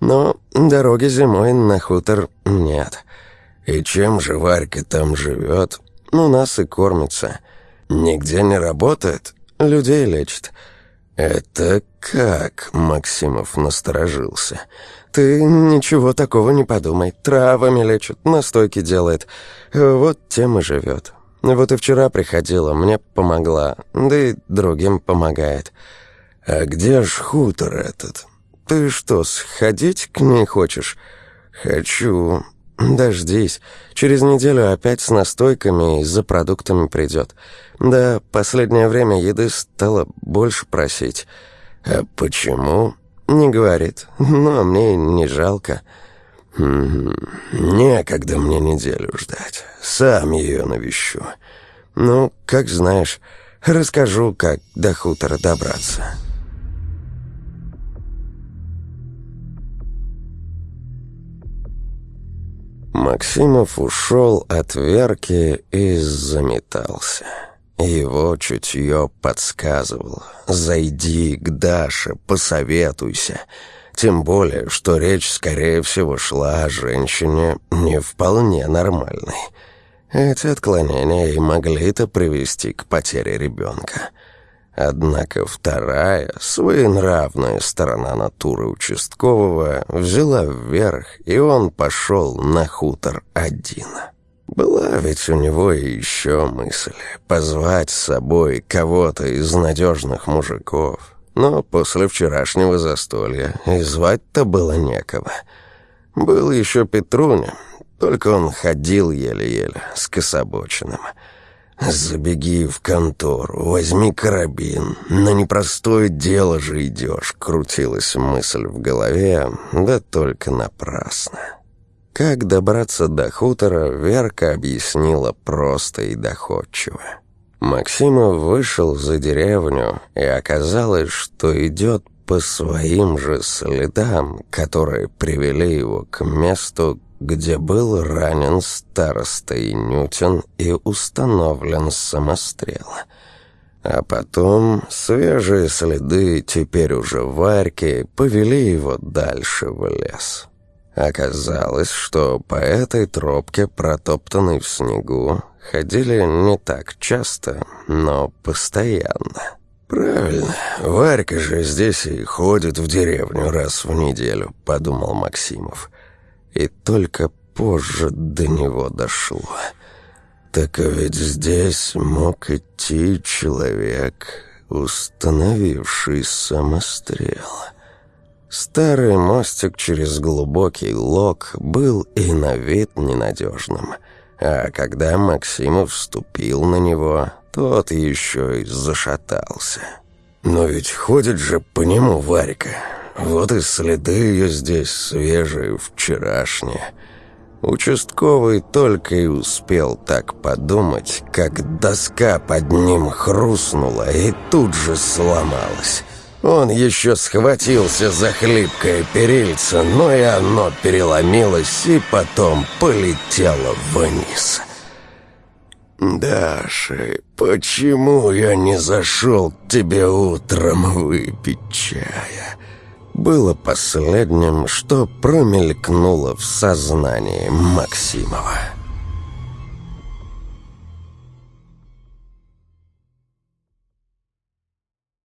Но дороги зимой на хутор нет. И чем же Варька там живет? У нас и кормится. Нигде не работает, людей лечит. «Это как?» — Максимов насторожился. «Ты ничего такого не подумай. Травами лечит, настойки делает. Вот тем и живет. Вот и вчера приходила, мне помогла, да и другим помогает». «А где ж хутор этот?» «Ты что, сходить к ней хочешь?» «Хочу. Дождись. Через неделю опять с настойками и за продуктами придет. Да, последнее время еды стало больше просить». «А почему?» «Не говорит. А мне не жалко». «Некогда мне неделю ждать. Сам ее навещу». «Ну, как знаешь. Расскажу, как до хутора добраться». Максимов ушел от Верки и заметался. Его чутье подсказывало. «Зайди к Даше, посоветуйся». Тем более, что речь, скорее всего, шла о женщине не вполне нормальной. Эти отклонения и могли-то привести к потере ребенка. Однако вторая, своенравная сторона натуры участкового взяла вверх, и он пошел на хутор один. Была ведь у него и еще мысль позвать с собой кого-то из надежных мужиков, но после вчерашнего застолья и звать-то было некого. Был еще Петруня, только он ходил еле-еле, с кособоченным. «Забеги в контору, возьми карабин. На непростое дело же идешь», — крутилась мысль в голове, да только напрасно. Как добраться до хутора, Верка объяснила просто и доходчиво. Максимов вышел за деревню, и оказалось, что идет по своим же следам, которые привели его к месту, где был ранен староста Инютин и установлен самострел. А потом свежие следы, теперь уже Варьки, повели его дальше в лес. Оказалось, что по этой тропке, протоптанной в снегу, ходили не так часто, но постоянно. «Правильно, Варька же здесь и ходит в деревню раз в неделю», — подумал Максимов и только позже до него дошло. Так ведь здесь мог идти человек, установивший самострел. Старый мостик через глубокий лог был и на вид ненадежным, а когда Максимов вступил на него, тот еще и зашатался. Но ведь ходит же по нему Варька, вот и следы ее здесь свежие, вчерашние. Участковый только и успел так подумать, как доска под ним хрустнула и тут же сломалась. Он еще схватился за хлипкое перильце, но и оно переломилось и потом полетело вниз. «Даша, почему я не зашел к тебе утром выпить чая?» Было последним, что промелькнуло в сознании Максимова.